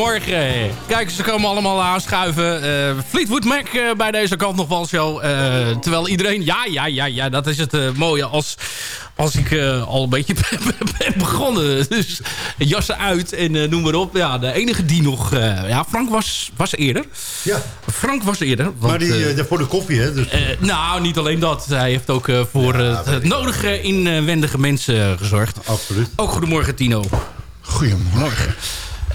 Goedemorgen. Kijk, ze komen allemaal aanschuiven. Eh, Fleetwood Mac eh, bij deze kant nog wel zo. Eh, terwijl iedereen... Ja, ja, ja, ja, dat is het mooie als, als ik eh, al een beetje ben begonnen. Dus jassen uit en eh, noem maar op. Ja, de enige die nog... eh, ja, Frank was, was eerder. Ja, Frank was eerder. Want, maar die, voor de koffie, hè? Dus, eh, nou, niet alleen dat. Hij heeft ook voor Ja, het, nodige inwendige mensen gezorgd. absoluut. Ook goedemorgen, Tino. Goedemorgen.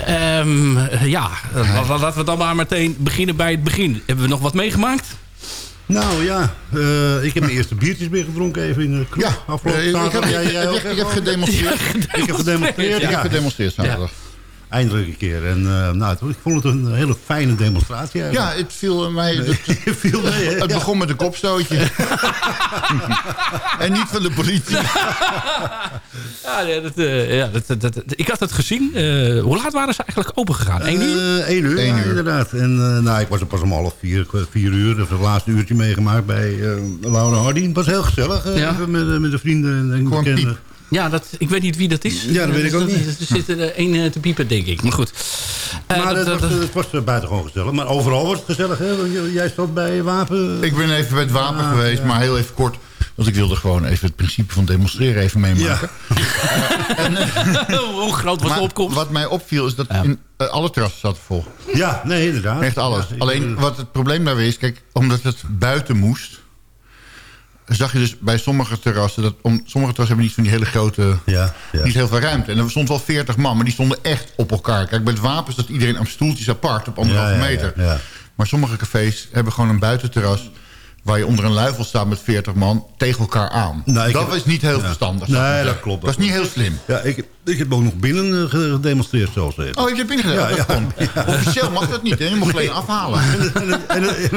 Ehm, ja, la- laten we dan maar meteen beginnen bij het begin. Hebben we nog wat meegemaakt? Nou ja, eh, ik heb mijn eerste biertjes weer gedronken even in de kroeg. Ja, afgelopen eh, ik, heb, zaterdag. ik, Jij- jij ik, ook heb- ik heb gedemonstreerd. Ik heb gedemonstreerd, Ik heb gedemonstreerd zaterdag. Eindelijk een keer. En eh, nou, het- ik vond het een hele fijne demonstratie Ja, het viel mij... Het, viel mee, hè? het Ja. begon met een kopstootje. en niet van de politie. Ja, nee, dat, eh, ja dat, dat, dat- ik had het gezien. Eh, hoe laat waren ze eigenlijk open gegaan? Eén uur? Eh, één uur, Eén ja, uur. inderdaad. En eh, nou, ik was er pas om half vier, vier uur. Even het laatste uurtje meegemaakt bij eh, Laura Hardy. Het was heel gezellig. eh, Ja. even met, eh, met de vrienden en bekenden. Ja, dat, ik weet niet wie dat is. Ja, dat weet ik ook niet. Er zit er één eh, te piepen, denk ik. Maar goed. Eh, Maar dat- het, dat- was, het was eh, buitengewoon gezellig. Maar overal was het gezellig. Hè? Jij stond bij Wapen. Ik ben even bij het wapen Ah, geweest, ja. maar heel even kort. Want ik wilde gewoon even het principe van demonstreren even meemaken. hoe groot was de opkomst? wat mij opviel is dat in, eh, alle terrassen zaten vol. Ja, nee, inderdaad. Echt alles. Alleen wat het probleem daar weer is, kijk, omdat het buiten moest... zag je dus bij sommige terrassen... Dat, om, sommige terrassen hebben niet van die hele grote... Ja, ja. Niet heel veel ruimte. En er stond wel 40 man, maar die stonden echt op elkaar. Kijk, bij het wapen dat iedereen aan stoeltjes apart op anderhalve Ja, meter. ja. Maar sommige cafés hebben gewoon een buitenterras... waar je onder een luifel staat met 40 man tegen elkaar aan. Nou, dat heb- is niet heel ja. verstandig. Nee, dat klopt, Dat is niet heel slim. Ja, ik, ik heb ook nog binnen eh, gedemonstreerd, zoals ze Oh, je hebt binnengedaan? Ja, dat ja. kon. Officieel mag dat niet, hè? Je mag alleen afhalen.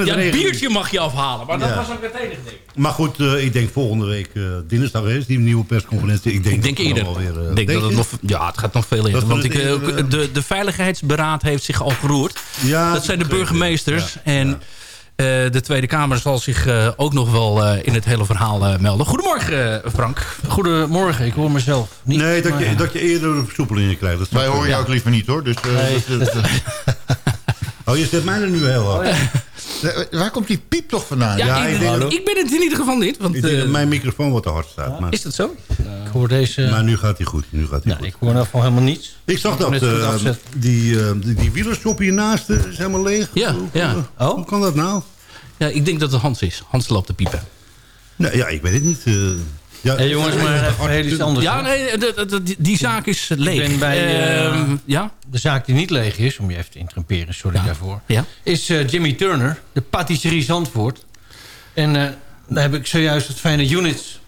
Ja, een biertje mag je afhalen, maar dat Ja. was ook het enige ding. Maar goed, eh, ik denk volgende week eh, dinsdag is die nieuwe persconferentie. Ik denk, Ik denk eerder. nog wel weer, ik denk dat het nog, ja, het gaat nog veel eerder. Dat Want ik, de, de Veiligheidsberaad heeft zich al geroerd. Ja, dat zijn de burgemeesters. Ja, en de Tweede Kamer zal zich eh, ook nog wel eh, in het hele verhaal eh, melden. Goedemorgen, eh, Frank. Goedemorgen, ik hoor mezelf niet. Nee, dat je, dat je eerder een versoepeling krijgt. Dat Wij horen je Ja. ook liever niet, hoor. Dus, eh, Nee, dat- dat- Oh, je zet mij er nu heel hard. Eh, Waar komt die piep toch vandaan? Ja, Ja, ik, ik denk- ik ben het in ieder geval niet. Want, Ik denk eh, dat mijn microfoon wat te hard staat. Maar, is dat zo? Ik hoor deze... maar nu gaat hij goed. Nu gaat hij nou, goed. ik hoor in ieder geval helemaal niets. Ik zag Ik dat eh, die, eh, die, die wielershop hiernaast eh, is helemaal leeg. Ja, Hoe, ja. hoe- Oh? hoe kan dat nou? Ja, ik denk dat het Hans is. Hans loopt te piepen. Nee, ja, ik weet het niet. Eh. ja, jongens, maar even heel iets anders. Ja, nee, de- die, die zaak is leeg. ben bij, eh, Ehm, ja? De zaak die niet leeg is, om je even te interrumperen, sorry daarvoor... Ja. is eh, Jimmy Turner, de patisserie Zandvoort. En eh, daar heb ik zojuist het fijne units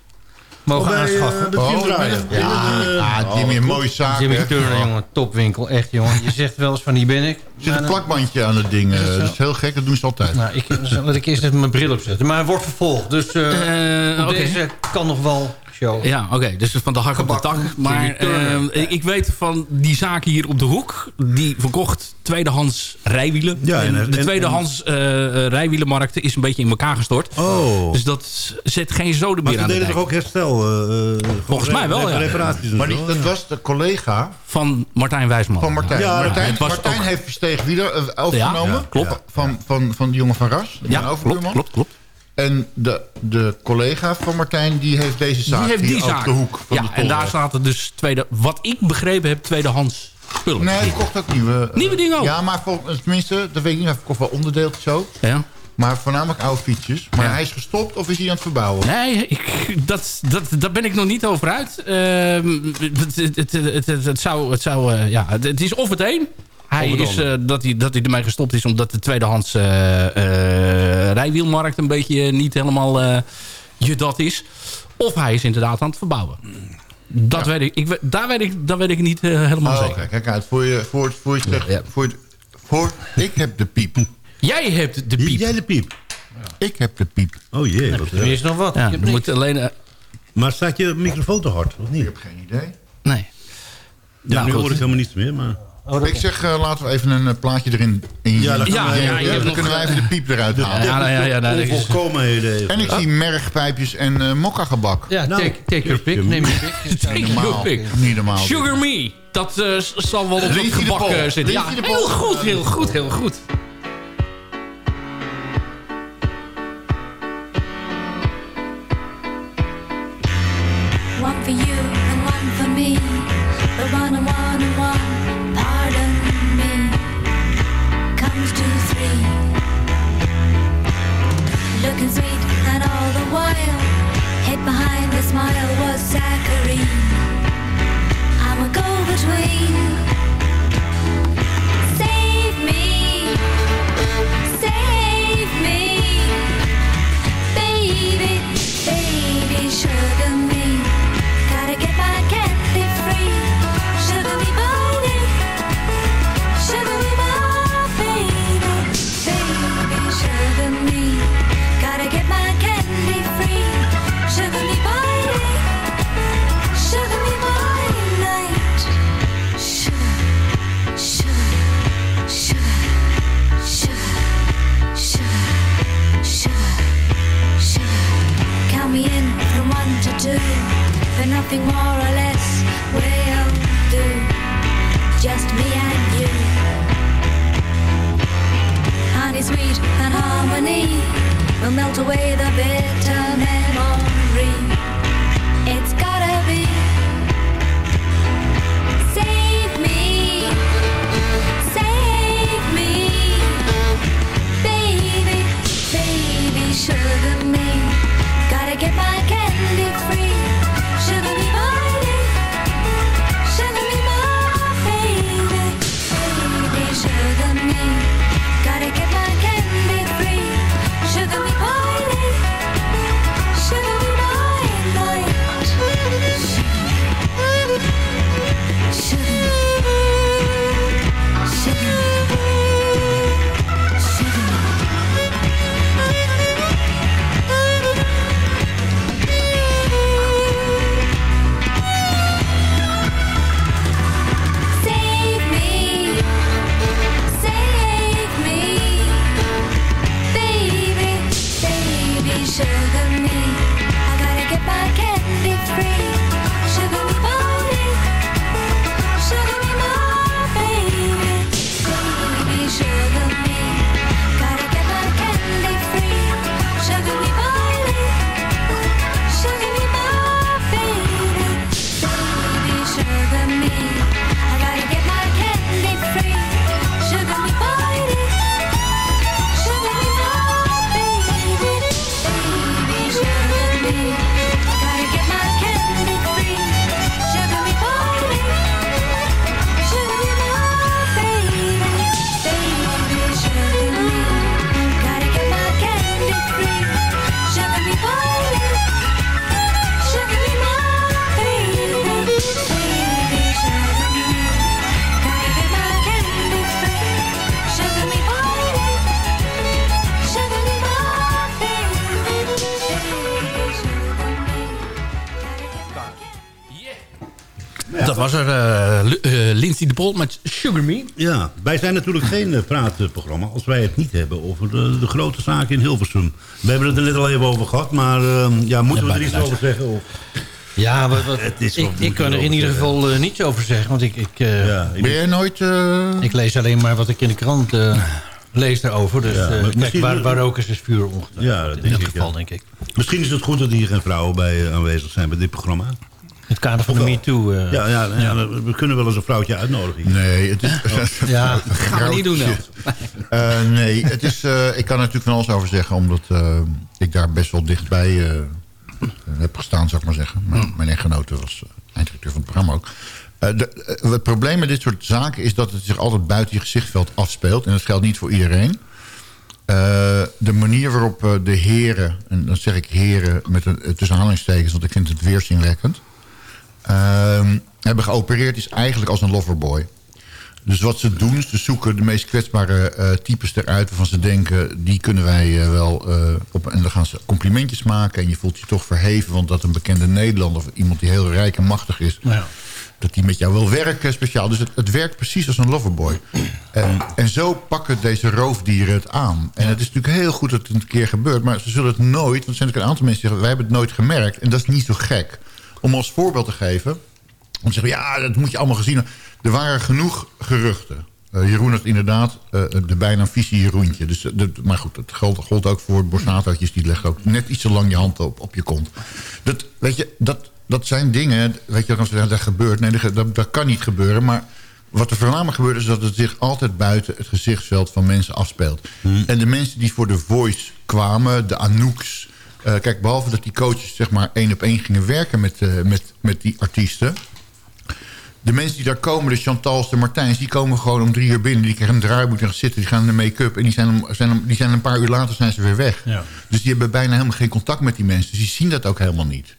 mogen bij, aanschaffen. Tim Oh. Ja, Eh, ah, Jimmy, een mooie zaak. Jimmy. Turner, jongen, topwinkel, echt jongen. Je zegt wel eens van, hier ben ik. Er zit een plakbandje aan het ding. eh, dat is heel gek, dat doen ze altijd. Nou, ik, dus laat ik eerst even mijn bril opzetten. Maar hij wordt vervolgd, dus eh, Eh, oké. deze kan nog wel show. Ja, oké. Dus van de hak op de tak. Maar ehm, ik- weet van die zaak hier op de hoek. Die verkocht tweedehands rijwielen. Ja, en- en, de tweedehands eh, eh, rijwielenmarkt is een beetje in elkaar gestort. Oh. Dus dat zet geen zoden maar meer ze aan de deden dijk. toch ook herstel? eh, Volgens mij wel, ja. Reparaties Maar die, dat ja. was de collega Van Martijn Wijsman. van Martijn. Ja, Martijn, was Martijn ook- heeft Versteeg wieder eh, overgenomen. Ja, klopt. Van, van, van, die jongen van Ras. Ja, klopt, klopt, klopt. En de, de collega van Martijn, die heeft deze zaak Die heeft hier op de hoek van ja, de en daar zaten dus tweede, wat ik begrepen heb, tweedehands spullen. Nee, hij kocht ook nieuwe... eh, Nieuwe dingen ook? Ja, maar vol, tenminste, dat weet ik niet. Hij verkocht wel onderdeeltjes zo. Ja. Maar voornamelijk oude fietsjes. Maar Ja. hij is gestopt of is hij aan het verbouwen? Nee, ik, dat, dat, daar ben ik nog niet over uit. Ehm, het, het, het, het, zou, het, zou eh, ja, het, het is of het een. Hij is, eh, dat, hij, dat hij ermee gestopt is omdat de tweedehands eh, eh, rijwielmarkt een beetje niet helemaal eh, je dat is. Of hij is inderdaad aan het verbouwen. Dat weet ik, ik, weet- daar, weet ik, daar weet ik niet helemaal Oh, zeker. kijk uit. Voor je, voor, het- voor je zegt, Ja. voor, het- voor, ik heb de piep. Jij hebt de piep. Jij de piep. Ik heb de piep. Oh jee. Wat, Er is nog wat. Ja, Ik je moet alleen... maar staat je microfoon te hard, of Ik niet? heb geen idee. nee. Ja, Nou, nu goed. hoor ik helemaal niets meer, maar... ik zeg, eh, laten we even een eh, plaatje erin. In Ja, dan Ja, ja, dan kunnen wij even de piep eruit halen. Ja, ja, ja, nou, dat is- Onvolkomenheden even. En ik zie mergpijpjes en eh mokka-gebak. Ja, Nou, take, take your pick. Neem je pick. Take your Normaal. pick. Niet normaal. Sugar Me. Dat eh, zal wel op het gebak zitten. Ja, heel goed, heel goed, heel goed. between. Nothing more or less will do. Just me and you. Honey sweet and harmony will melt away the bitter memory. Pol met Sugar Me. Ja, wij zijn natuurlijk geen eh, praatprogramma als wij het niet hebben over de, de grote zaken in Hilversum. We hebben het er net al even over gehad, maar eh, ja, moeten we er iets over zeggen? Of, Ja, wat, wat- Het is wel ik, ik kan er in ieder geval eh, niets over zeggen. Want ik, ik, eh, ja, Ben jij nooit... eh, ik lees alleen maar wat ik in de krant eh, lees daarover. Dus Ja, eh, kijk, waar, waar rook is, is vuur ongetwijfeld. Ja, dat in ik, geval, ja. denk ik. Misschien is het goed dat hier geen vrouwen bij eh, aanwezig zijn bij dit programma. In het kader van de? MeToo. eh, Ja, ja, ja, we kunnen wel eens een vrouwtje uitnodigen. Nee, het is... ja. Gaan we niet doen. Eh, nee, het is, eh, ik kan er natuurlijk van alles over zeggen... omdat eh, ik daar best wel dichtbij eh, heb gestaan, zou ik maar zeggen. Mijn, mijn echtgenote was eindredacteur van het programma ook. Eh, de, het probleem met dit soort zaken is dat het zich altijd buiten je gezichtveld afspeelt. En dat geldt niet voor iedereen. Eh, de manier waarop de heren, en dan zeg ik heren met een, tussen aanhalingstekens... want ik vind het weerzinwekkend... ehm, hebben geopereerd is eigenlijk als een loverboy. Dus wat ze doen, ze zoeken de meest kwetsbare eh, types eruit... waarvan ze denken, die kunnen wij eh, wel eh, op... en dan gaan ze complimentjes maken en je voelt je toch verheven... want dat een bekende Nederlander of iemand die heel rijk en machtig is... Ja. dat die met jou wil werken speciaal. Dus het, het werkt precies als een loverboy. En, en zo pakken deze roofdieren het aan. En het is natuurlijk heel goed dat het een keer gebeurt... maar ze zullen het nooit, want er zijn natuurlijk een aantal mensen die zeggen... wij hebben het nooit gemerkt en dat is niet zo gek. Om als voorbeeld te geven... Om te zeggen, ja, dat moet je allemaal gezien hebben. Er waren genoeg geruchten. Eh, Jeroen had inderdaad eh, de bijnaam visie Jeroentje. Dus, eh, maar goed, dat geldt, gold ook voor borstnatootjes. Die leggen ook net iets te lang je hand op, op je kont. Dat, weet je, dat, dat zijn dingen, weet je, dat gebeurt. Nee, dat, dat, kan niet gebeuren. Maar wat er voornamelijk gebeurt is dat het zich altijd buiten het gezichtsveld van mensen afspeelt. En de mensen die voor de Voice kwamen, de Anouks... eh, kijk, behalve dat die coaches zeg maar één op één gingen werken met, eh, met, met die artiesten... De mensen die daar komen, de Chantals, de Martijns... die komen gewoon om drie uur binnen. Die krijgen een draaiboek en gaan zitten. Die gaan in de make-up. En die zijn, om- zijn, om- die zijn een paar uur later zijn ze weer weg. Ja. Dus die hebben bijna helemaal geen contact met die mensen. Dus die zien dat ook helemaal niet.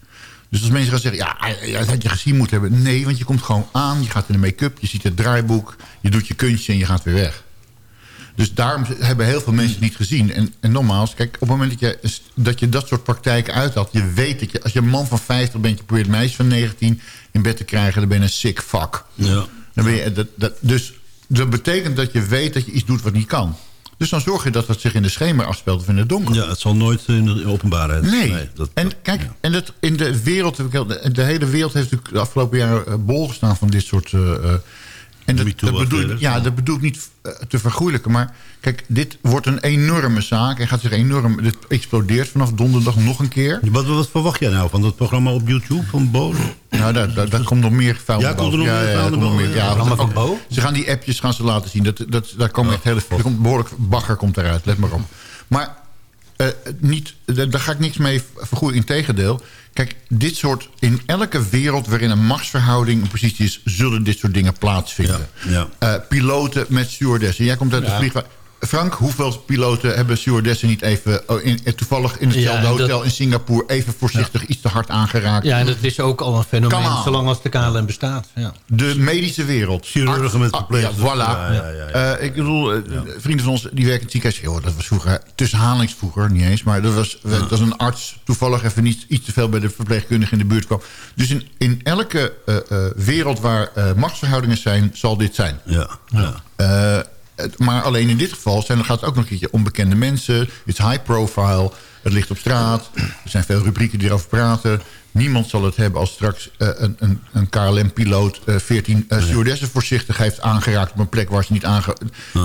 Dus als mensen gaan zeggen... ja, ja, dat had je gezien moeten hebben. Nee, want je komt gewoon aan. Je gaat in de make-up. Je ziet het draaiboek. Je doet je kunstje en je gaat weer weg. Dus daarom hebben heel veel mensen het niet gezien. En, en nogmaals, kijk, op het moment dat je, dat je dat soort praktijken uithaalt... je weet dat je, als je een man van 50 bent... je probeert een meisje van 19 in bed te krijgen... dan ben je een sick fuck. Ja. Dan ben je, dat, dat, dus dat betekent dat je weet dat je iets doet wat niet kan. Dus dan zorg je dat het zich in de schemer afspeelt of in het donker. Ja, het zal nooit in de openbaarheid. Nee. dat, en kijk, en dat in de wereld, de, de hele wereld heeft natuurlijk de afgelopen jaren eh, bol gestaan van dit soort. eh, eh, en dat, dat, bedoel, ik- ja, dat bedoel ik niet eh, te vergoeilijken. Maar kijk, dit wordt een enorme zaak. En gaat zich enorm. Dit explodeert vanaf donderdag nog een keer. Wat, wat verwacht jij nou van dat programma op YouTube van Bo? Nou, daar, daar, daar komt nog meer vuil Ja, komt er nog meer ja, vuil meer. ja. Van Bo? Ze gaan die appjes gaan ze laten zien. Dat, dat, daar komen echt hele, er komt behoorlijk bagger komt eruit. Let maar op. Maar eh, niet, daar daar ga ik niks mee vergoeden. Integendeel. Kijk, dit soort... In elke wereld waarin een machtsverhouding een positie is... zullen dit soort dingen plaatsvinden. Ja, Eh, piloten met stewardessen. Jij komt uit de Ja. vliegtuig... Frank, hoeveel piloten hebben stewardessen niet even... oh, in, toevallig in hetzelfde Ja, en dat- hotel in Singapore... even voorzichtig iets te hard aangeraakt? Ja, en dat is ook al een fenomeen zolang als de KLM bestaat. Ja. De medische wereld. Chirurgen met Ah, verpleegsters. Ja, voilà. Ja, ja, ja, ja. Eh, ik bedoel, eh, vrienden van ons die werken in het ziekenhuis. Joh, dat was vroeger, tussen vroeger, niet eens. Maar dat was, dat was een arts toevallig even niet iets te veel bij de verpleegkundige in de buurt kwam. Dus in, in elke eh, eh, wereld waar eh, machtsverhoudingen zijn, zal dit zijn. Ja, ja. Maar alleen in dit geval zijn, gaat het ook nog een keertje onbekende mensen. Het is high profile. Het ligt op straat. Er zijn veel rubrieken die erover praten. Niemand zal het hebben als straks eh, een, een, een KLM-piloot... eh 14 eh, stewardessen voorzichtig heeft aangeraakt... op een plek waar ze niet aange...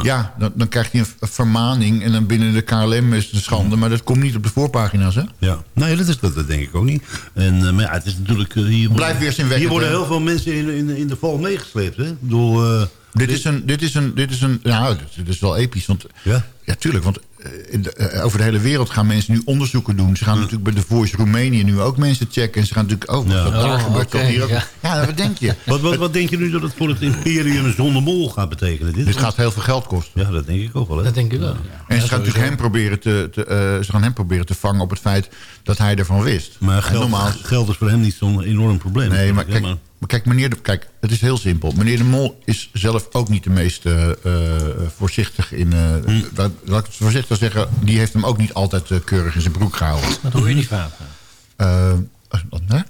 Ja, dan, dan krijgt hij een vermaning... en dan binnen de KLM is het een schande... maar dat komt niet op de voorpagina's, hè? Ja, nee, dat, is, dat, dat denk ik ook niet. En, eh, maar ja, het is natuurlijk... eh, hier worden- Blijft weerzinwekkend, Hier worden heel veel mensen in, in, in de val meegesleept, hè? Ik bedoel... Dit is een, dit is een, dit is een, nou, dit, dit is wel episch. Want, Ja? ja, tuurlijk. Want eh, in de- eh, over de hele wereld gaan mensen nu onderzoeken doen. Ze gaan natuurlijk bij de Voice Roemenië nu ook mensen checken. En ze gaan natuurlijk, oh, wat Ja. daar Oh, gebeurt, hier ook. ja. Ja, wat denk je? wat, wat, wat denk je nu dat het voor het imperium zonder mol gaat betekenen? Dit, Dit gaat heel veel geld kosten. Ja, dat denk ik ook wel, hè? Dat denk ik wel. En ze gaan natuurlijk hem proberen te, te, eh, ze gaan hem proberen te vangen op het feit dat hij ervan wist. Maar geld, normaal, geld is voor hem niet zo'n enorm probleem. Nee, maar kijk, hè, maar kijk, meneer de, kijk, het is heel simpel. Meneer de Mol is zelf ook niet de meest eh, eh, voorzichtig in... eh, Hm. laat, laat ik het voorzichtig zeggen, die heeft hem ook niet altijd keurig in zijn broek gehouden. Dat hoor je niet vaak. Eh, hè?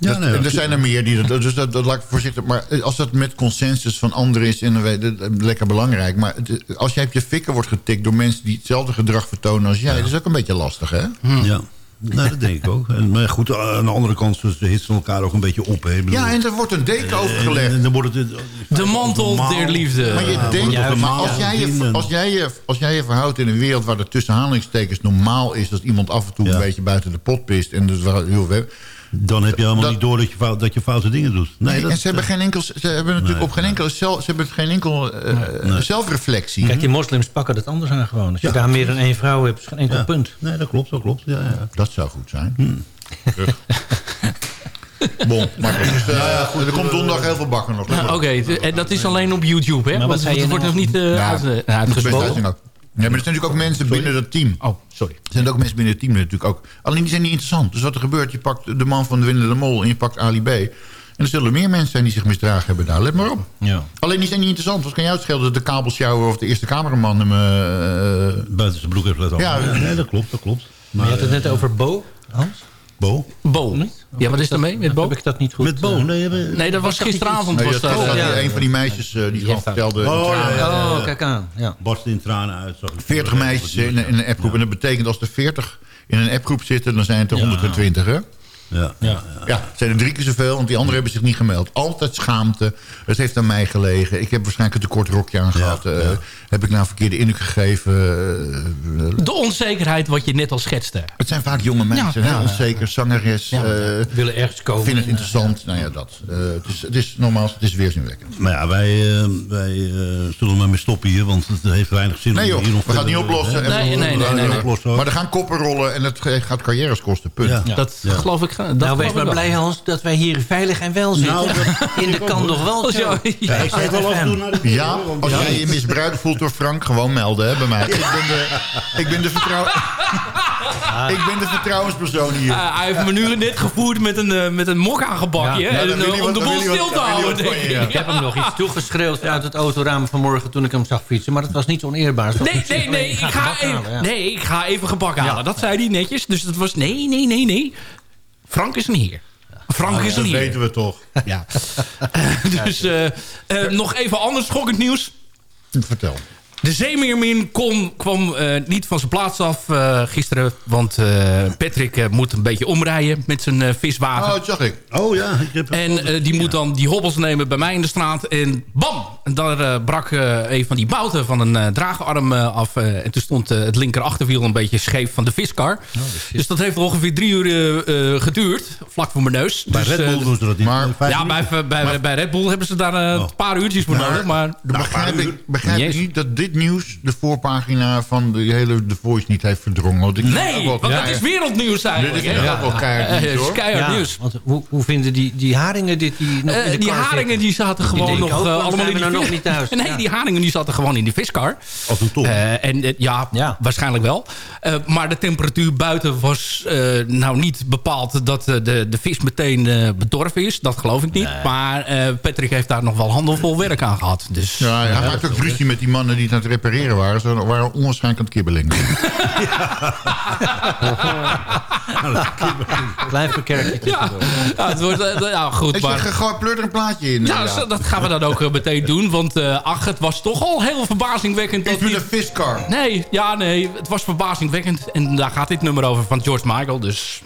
Ja, nee, er zijn er meer die dat. Dus dat, dat laat ik voorzichtig. Maar als dat met consensus van anderen is, en dan weet dat- lekker belangrijk. Maar het- als jij op je fikken wordt getikt door mensen die hetzelfde gedrag vertonen als jij, dat is ook een beetje lastig, hè? Ja, nou, dat denk ik ook. En, maar goed, aan de andere kant, ze hitsen elkaar ook een beetje op. Hè. Bedoel, Ja, en er wordt een deken over en- gelegd. En, dan wordt het... De mantel der liefde. Maar je Ja, denkt, de maar als jij, je, als, jij je, als jij je verhoudt in een wereld waar er tussen aanhalingstekens normaal is dat iemand af en toe Ja. een beetje buiten de pot pist en dus. Dan heb je helemaal Dat- niet door dat je, fout, dat je foute dingen doet. Nee, Nee, dat, en ze hebben geen enkel, ze hebben natuurlijk Nee, op geen enkel, zelf, ze hebben geen enkel eh, zelfreflectie. Kijk, die moslims pakken dat anders aan gewoon. Als je daar meer dan één vrouw hebt, is geen enkel ja. punt. Nee, dat klopt, dat klopt. Ja, ja. Dat zou goed zijn. Hmm. Bon, maar goed, dus, eh, er komt donderdag heel veel bakken nog. Nou, Oké, en dat is alleen op YouTube, hè? wat Want zei je het wordt nog nou? niet Ja. is best uitgesproken. Maar er zijn natuurlijk ook mensen binnen dat team. Oh, sorry. Er zijn ook mensen binnen het team natuurlijk ook. Alleen die zijn niet interessant. Dus wat er gebeurt, je pakt de man van de winnende mol en je pakt Ali B. En er zullen meer mensen zijn die zich misdragen hebben daar. Let maar op. Ja. Alleen die zijn niet interessant. Wat kan jou het schelen dat de kabelsjouwer of de eerste cameraman hem... eh, Buiten zijn broek heeft laten Ja, nee, dat klopt, dat klopt. Maar je had het net over Bo, Hans? Bo? Bo. Ja, wat is er mee met Bo? Heb ik dat niet goed? Met Bo? eh, Nee, dat was gisteravond. nee, Was dat eh, ja. een van die meisjes eh, die gewoon vertelde... Oh, ja, ja, ja. Oh, kijk aan. Ja. Barst in tranen uit. zag ik. 40 meisjes in, in een appgroep. En dat betekent als er 40 in een appgroep zitten... dan zijn het er 120, hè? Ja. Ja. Ja, het zijn er drie keer zoveel, want die anderen hebben zich niet gemeld. Altijd schaamte. Het heeft aan mij gelegen. Ik heb waarschijnlijk een te kort rokje aan gehad. Eh, Heb ik nou een verkeerde indruk gegeven? Eh, De onzekerheid wat je net al schetste. het zijn vaak jonge mensen, Ja. hè? onzeker, zangeres. eh Willen ergens komen. vind het interessant. Nou ja, dat. Eh, het, is, het is nogmaals, het is weerzinwekkend. Maar ja, wij, eh, wij eh, zullen maar mee stoppen hier, want het heeft weinig zin Nee om joh, hier nog we gaan het niet oplossen. Nee, nee, nee, nee. Maar er gaan koppen rollen en het gaat carrières kosten. Punt. Ja. Dat Ja. geloof ik. Dat Nou, wees maar wel. blij, Hans, dat wij hier veilig en wel zitten. Nou, in de kan nog wel. Als jou- Ja, ik zei wel af en toe naar de Ja, als jij je misbruikt voelt door Frank, gewoon melden hè, bij mij. Ik ben de, ik ben de, vertrouw... ik ben de vertrouwenspersoon hier. Ah, hij heeft me nu net gevoerd met een, eh, met een mok aangebakje. Ja. hè, Ja, dan en, wil eh, om de boel stil te houden, denk ik. Ik heb hem nog iets toegeschreeuwd uit het autoraam vanmorgen toen ik hem zag fietsen. Maar dat was niet oneerbaar. Nee, nee, nee, ik ga, even, halen, nee, ik ga even gebak halen. Dat zei hij netjes. Dus dat was nee, nee, nee, nee. Frank is een heer. Frank is een Dat heer. weten we toch. Ja. Dus eh, eh, nog even anders schokkend nieuws. Vertel. De Zeemeermin kon, kwam eh, niet van zijn plaats af eh, gisteren. Want eh, Patrick eh, moet een beetje omrijden met zijn eh, viswagen. Oh, dat zag ik. Oh ja, ik heb... En eh, die moet dan die hobbels nemen bij mij in de straat. En bam! En daar eh, brak eh, een van die bouten van een eh, draagarm af. eh, en toen stond het linker achterwiel een beetje scheef van de viskar. dus dat heeft ongeveer drie uur geduurd. Vlak voor mijn neus. Bij Dus, Red Bull doen ze dat niet. maar- ja, bij, bij, bij, Red Bull hebben ze daar Oh. een paar uurtjes voor nodig. Maar de Begrijp uur. ik, begrijp niet dat dit nieuws de voorpagina van de hele The Voice niet heeft verdrongen? Want ik Nee, want dat is wereldnieuws eigenlijk. Dit is hè? ook wel keihard nieuws, het is hoor. keihard Ja, nieuws. want hoe, hoe vinden die, die haringen dit? Die, nog Eh, in de die haringen die zaten gewoon nog eh, allemaal in die nou nog niet thuis? Nee, Ja. die haringen die zaten gewoon in die viskar. Als een. Eh, en ja, Ja. waarschijnlijk wel. Eh, maar de temperatuur buiten was eh, nou niet bepaald dat de, de vis meteen eh, bedorven is. Dat geloof ik niet. Maar eh, Patrick heeft daar nog wel handenvol werk aan gehad. Dus Ja, hij maakt ook ruzie met die mannen die aan het repareren waren. Ze waren onwaarschijnlijk aan het kibbeling. Klein verkerkje ja, ja, het wordt, eh, ja, goed. Ik Maar, zeg, gooi pleur er een plaatje in. ja, zo- dat gaan we dan ook eh, meteen doen. Want eh, ach, het was toch al heel verbazingwekkend. Dat Iets met die- een viscar. Nee, ja, nee. Het was verbazingwekkend. En daar gaat dit nummer over van George Michael. Dus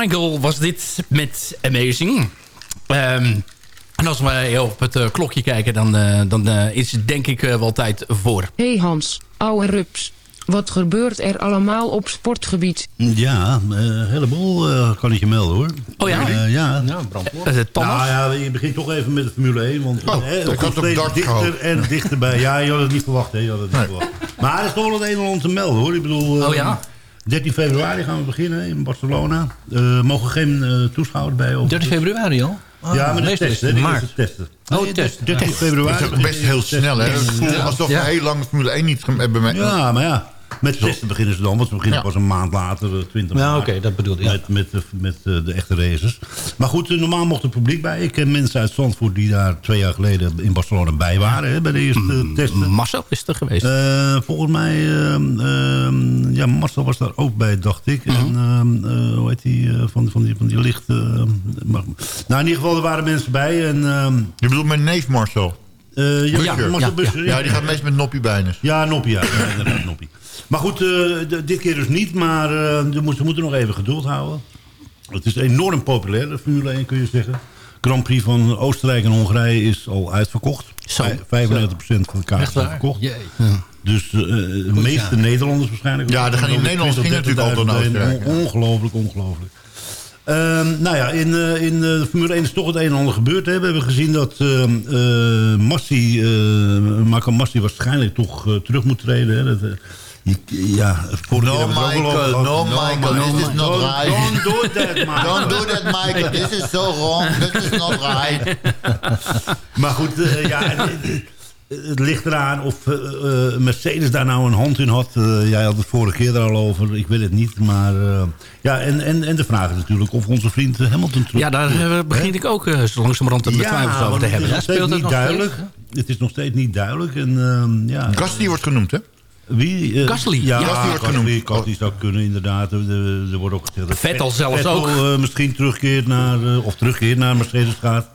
Michael was dit met Amazing. Ehm, en als wij op het eh, klokje kijken, dan, eh, dan eh, is het denk ik wel tijd voor. hey Hans, ouwe rups. Wat gebeurt er allemaal op sportgebied? Ja, een heleboel eh, kan ik je melden hoor. Oh ja? Eh, ja. Ja, brandwoord. Thomas? Nou ja, je begint toch even met de Formule 1. Want Oh, hè, het komt dichter en dichterbij. Ja, je had het niet verwacht. Hè, je had het niet Nee. verwacht. Maar er is toch wel het een en ander te melden hoor. Ik bedoel, eh, Oh ja? 13 februari gaan we beginnen in Barcelona. Eh mogen geen eh, toeschouwers bij. over- 30 februari al? Ah, ja, maar de meestal is testen. het hè, de maart. eerste testen. Oh, Nee, testen. 13 Ja. februari. Dat is ook best heel snel, hè? Het voelt alsof we Ja. heel lang de Formule 1 niet hebben. Met, Ja, maar ja. Met testen beginnen ze dan, want ze beginnen Ja. pas een maand later, eh, 20 Ja, maart. oké, dat bedoelde ik. Met, met, de- met eh, de echte races. Maar goed, eh, normaal mocht er publiek bij. Ik ken mensen uit Zandvoort die daar twee jaar geleden in Barcelona bij waren. Hè, bij de eerste Mm, eh, testen. Marcel is er geweest. Eh, volgens mij, ehm, ehm, ja, Marcel was daar ook bij, dacht ik. Mhm. En, ehm, eh, hoe heet die, eh, van, van die, van die licht... eh, maar- nou, in ieder geval, er waren mensen bij. En, ehm, Je bedoelt mijn neef Marcel. eh, ja, Ja, Marcel ja, Ja, die gaat meest met Noppie bijna. ja, Noppie, ja. ja inderdaad, Noppie. Maar goed, eh, dit keer dus niet. Maar eh, ze moeten, moeten nog even geduld houden. Het is enorm populair, de Formule 1 kun je zeggen. Grand Prix van Oostenrijk en Hongarije is al uitverkocht. Zo. Vij- 95% van de kaarten zijn verkocht. Jee. Dus eh, de meeste Nederlanders waarschijnlijk. Ja, er gaan in Nederland ging natuurlijk altijd naar Oostenrijk. Ongelooflijk, ongelooflijk. Ehm, nou ja, in, eh, in de Formule 1 is toch het een en ander gebeurd. Hè. We hebben gezien dat ehm, eh, Massi, eh Marco Massi waarschijnlijk toch terug moet treden. Hè. Dat, ja, No, het Michael, over no. Michael, this is not Don't- right. Don't do that, Michael. Don't do that, Michael. This is so wrong. This is not right. Maar goed, eh, ja, het, het- het ligt eraan of eh, eh, Mercedes daar nou een hand in had. Eh, jij had het vorige keer er al over, ik weet het niet. Maar eh, ja, en, en, en de vraag is natuurlijk of onze vriend eh, Hamilton terug... Ja, daar eh, begin ik ook eh, zo langzamerhand met twijfels over want te het hebben. is nog steeds speelt het nog duidelijk. Het is nog steeds niet duidelijk. En, ehm, ja, Gasly wordt genoemd, hè? Wie? Gasly. Ja, Ja, Gasly wordt genoemd. Gasly zou kunnen, inderdaad. Er, er wordt ook gezegd dat Vettel zelfs Vettel, ook. eh, misschien terugkeert naar, eh, of terugkeert naar Mercedes gaat.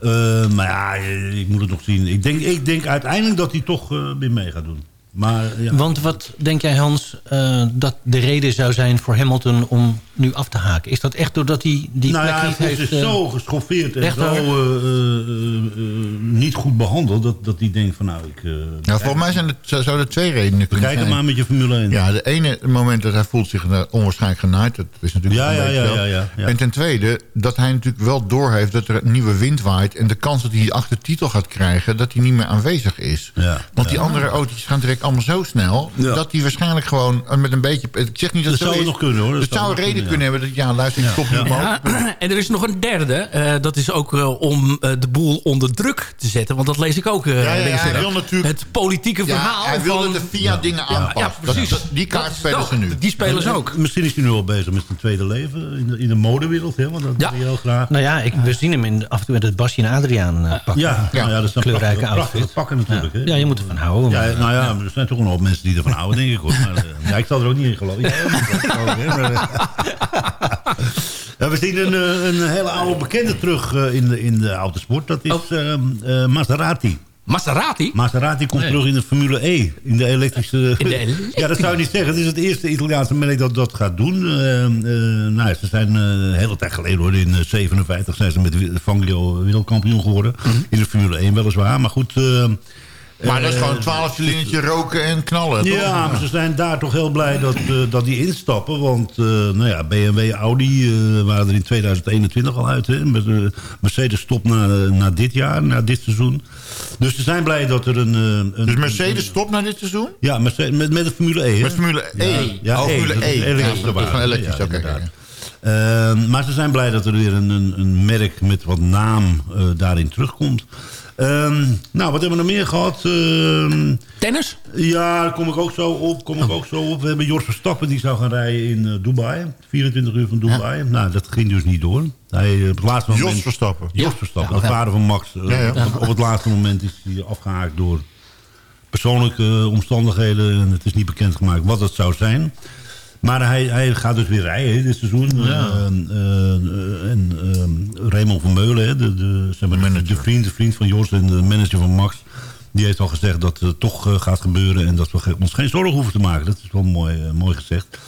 Eh, maar ja, ik moet het nog zien. Ik denk, ik denk uiteindelijk dat hij toch eh, weer mee gaat doen. Maar ja. Want wat denk jij, Hans, eh, dat de reden zou zijn voor Hamilton om nu af te haken? Is dat echt doordat hij die nou plek ja, heeft... is eh, zo geschoffeerd en zo eh, eh, eh, niet goed behandeld... dat, dat hij denkt van nou, ik... eh, Ja, volgens mij zijn het, zo- zouden er twee redenen kunnen Kijk het maar met je Formule 1. Ja, de ene moment dat hij voelt zich onwaarschijnlijk genaaid. Dat is natuurlijk Ja, een ja, beetje ja, ja, ja, ja. En ten tweede dat hij natuurlijk wel doorheeft dat er een nieuwe wind waait. En de kans dat hij die achtertitel gaat krijgen, dat hij niet meer aanwezig is. Ja, Want die andere autootjes gaan direct allemaal zo snel. Ja. Dat hij waarschijnlijk gewoon met een beetje... Ik zeg niet dat, Dat het zo zou is. nog kunnen, hoor. Dat Het zou een reden kunnen, hebben dat ja, luister, ik stop niet Ja, en er is nog een derde. eh, dat is ook eh, om eh, de boel onder druk te zetten. Want dat lees ik ook. eh, Ja, ja, ja, links en hij rechts. wil natuurlijk- Het politieke Ja, verhaal hij wilde van... de via dingen aanpassen. Ja, precies. Dat- die kaart Dat- spelen dat- ze nu. Die spelen ze En, ook. Misschien is hij nu al bezig met zijn tweede leven in de, in de modewereld. Hè, want dat Ja. doet hij heel graag. Nou ja, ik, we zien hem in, af en toe met het Basje en Adriaan uh, pakken. Ja, Ja. Nou ja, dat zijn Kleurrijke prachtige, prachtige outfit. pakken natuurlijk. Hè. Ja, je moet ervan houden. Ja, nou ja, er zijn toch een hoop mensen die ervan houden, denk ik. Hoor. Maar, ja, ik zal er ook niet in geloven. ja, we zien een, eh, een hele oude bekende terug eh, in, de, in de autosport. Dat is eh, eh, Maserati. Maserati? Maserati komt Nee. terug in de Formule E. In de elektrische... In de elektrische. Ja, dat zou je niet zeggen. Het is het eerste Italiaanse merk dat dat gaat doen. Eh, eh, nou, ze zijn een hele tijd geleden hoor. In 57 zijn ze met Fangio wereldkampioen geworden. Mhm. In de Formule 1 weliswaar. Maar goed... eh, Maar dat is eh, gewoon een 12 cilindertje roken en knallen. toch? ja, maar ze zijn daar toch heel blij dat, eh, dat die instappen. Want eh, nou ja, BMW Audi eh, waren er in 2021 al uit. Hè? Eh, Mercedes stopt na, na dit jaar, na dit seizoen. Dus ze zijn blij dat er een... eh, een Dus Mercedes stopt na dit seizoen? Ja, Mercedes, met, met de Formule E. hè? Met Formule E. Ja, ja, oh, E, Formule E. Ja, van elektrisch, Ja, maar ze zijn blij dat er weer een, een, een merk met wat naam eh, daarin terugkomt. Ehm, nou, wat hebben we nog meer gehad? Ehm, Tennis? ja, daar kom ik ook zo op. Kom ik ook zo op. We hebben Jos Verstappen die zou gaan rijden in eh, Dubai. 24 uur van Dubai. Nou, dat ging dus niet door. Hij, eh, op het laatste moment... Jos Verstappen. Jos Verstappen, de vader van Max. Eh, Ja, ja. Op, op het laatste moment is hij afgehaakt door persoonlijke omstandigheden. En het is niet bekendgemaakt wat het zou zijn. Maar hij, hij gaat dus weer rijden dit seizoen. Eh, eh, eh, en eh, Raymond van Meulen, hè, de, de, zeg maar, de, de vriend, de vriend van Jos en de manager van Max... Die heeft al gezegd dat het toch gaat gebeuren... en dat we ons geen zorgen hoeven te maken. Dat is wel mooi, mooi gezegd.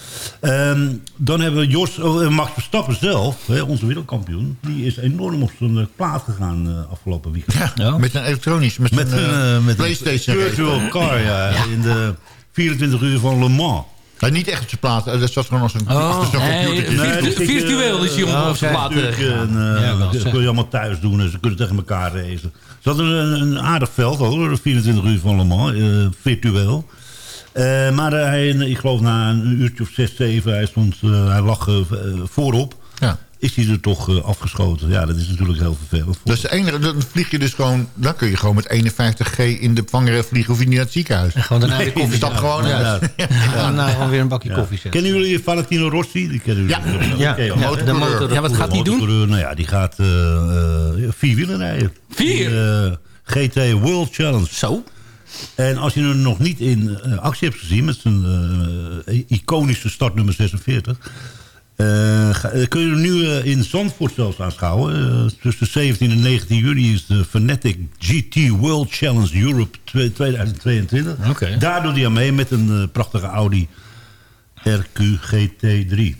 Ehm, dan hebben we Jos, oh, Max Verstappen zelf, hè, onze wereldkampioen... die is enorm op zijn plaat gegaan eh, afgelopen weekend. Ja, Met een elektronisch, met, Met een, een, eh, met Playstation. een virtual car, ja, In de 24 uur van Le Mans. Niet echt op zijn plaat. eh, Dat zat gewoon als een, Oh, nee, Nee, ik, virtueel is hij ja, op zijn plaat, eh, eh, dat kun je allemaal thuis doen en ze kunnen tegen elkaar racen. Ze hadden een, een aardig veld hoor, de 24 uur van Le Mans, eh, virtueel. Eh, maar hij, ik geloof na een uurtje of 6, 7, hij, stond, eh, hij lag voorop. Ja. Is hij er toch eh, afgeschoten? Ja, dat is natuurlijk heel vervelend. Dat is de enige, dan vlieg je dus gewoon, dan kun je gewoon met 51G in de vangrail vliegen, hoef je niet naar het ziekenhuis. En gewoon daarna Nee, de koffie stap gewoon Ja. uit. En daarna gewoon weer een bakje Ja. koffie zetten. Kennen jullie Valentino Rossi? Die kennen jullie. Ja. ook. Ja, Oké, ja, motor- de motor. Ja, wat gaat hij doen? Nou ja, die gaat eh, eh, vier wielen rijden. Vier? Die, eh, GT World Challenge. Zo. En als je hem nog niet in eh, actie hebt gezien... met zijn eh, iconische startnummer 46... eh, eh, kun je hem nu eh, in Zandvoort zelfs aanschouwen. Tussen 17 en 19 juli is de Fanatic GT World Challenge Europe 2022. Oké. Daar doet hij aan mee met een prachtige Audi RQ GT3.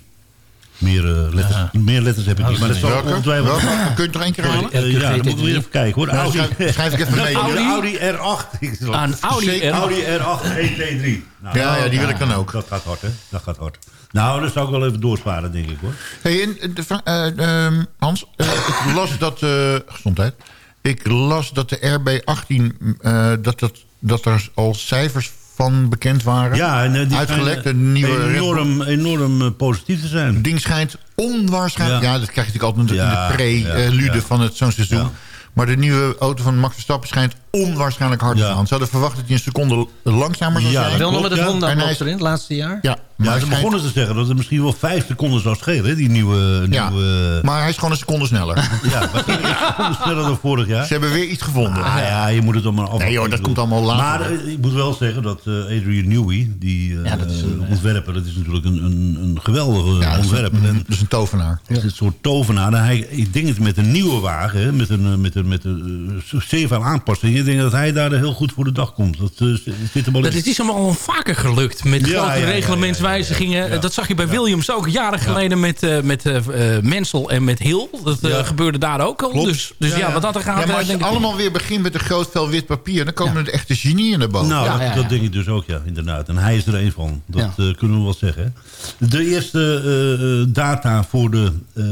Meer, letters, meer letters heb ik niet. Maar dat zal ongetwijfeld... Welke? Kun je het nog één keer halen? Ja, dan moeten we weer even kijken hoor. Nou, Audi, schrijf, schrijf ik even mee. Audi? Audi R8. Ik zal- Een Audi Zeker. R8. Audi R8 GT3. Nou, Ja, ja, die wil ik dan ook. Dat gaat hard, hè? Dat gaat hard. Nou, dat zou ik wel even doorsparen, denk ik, hoor. Hey, en de, vra- eh, ehm, Hans, eh, ik las dat... eh, gezondheid. Ik las dat de RB18... eh, dat, dat, dat er al cijfers van bekend waren. Ja, en eh, die Uitgelekt, een nieuwe enorm, enorm eh, positief te zijn. Het ding schijnt onwaarschijnlijk... Ja, Ja. dat krijg je natuurlijk altijd in Ja, de pre-lude ja, ja. van het zo'n seizoen. Maar de nieuwe auto van Max Verstappen schijnt onwaarschijnlijk hard Ja. gaan. Ze hadden verwacht dat hij een seconde langzamer zou Ja, zijn. dat Wel nog met het ja. Honda En hij erin, het laatste jaar. Ja, maar, Ja, hij ze schijnt- begonnen te zeggen dat het misschien wel vijf seconden zou schelen, hè, die nieuwe... ja, nieuwe maar hij is gewoon een seconde sneller. ja, het sneller dan vorig jaar? Ze hebben weer iets gevonden. Ah ja, je moet het maar af. Nee, joh, dat komt allemaal later. Maar eh, ik moet wel zeggen dat eh, Adrian Newey, die eh, Ja, dat is een, ontwerper, dat is natuurlijk een, een, een geweldige Ja, dat is ontwerper. een, En dat is een tovenaar. het is een soort tovenaar. En Hij, ik denk het met een nieuwe wagen, met een, eh, met een, met een eh, zeer veel aanpassingen. Ik denk dat hij daar heel goed voor de dag komt. Dat eh, zit wel. Dat is hem al vaker gelukt met Ja, grote ja, reglementswijzigingen. ja, ja, ja. Dat zag je bij Williams ook jaren geleden met, eh met eh, Mansell en met Hill. Dat Ja. gebeurde daar ook al. Klopt. Dus, dus ja, wat dat er gaat... Ja, maar als je ik- allemaal weer begint met een groot vel wit papier... dan komen er de echte genieën naar boven. Nou, Ja, dat, ja, ja. dat denk ik dus ook, ja, inderdaad. En hij is er een van. Dat kunnen we wel zeggen. De eerste data voor de eh,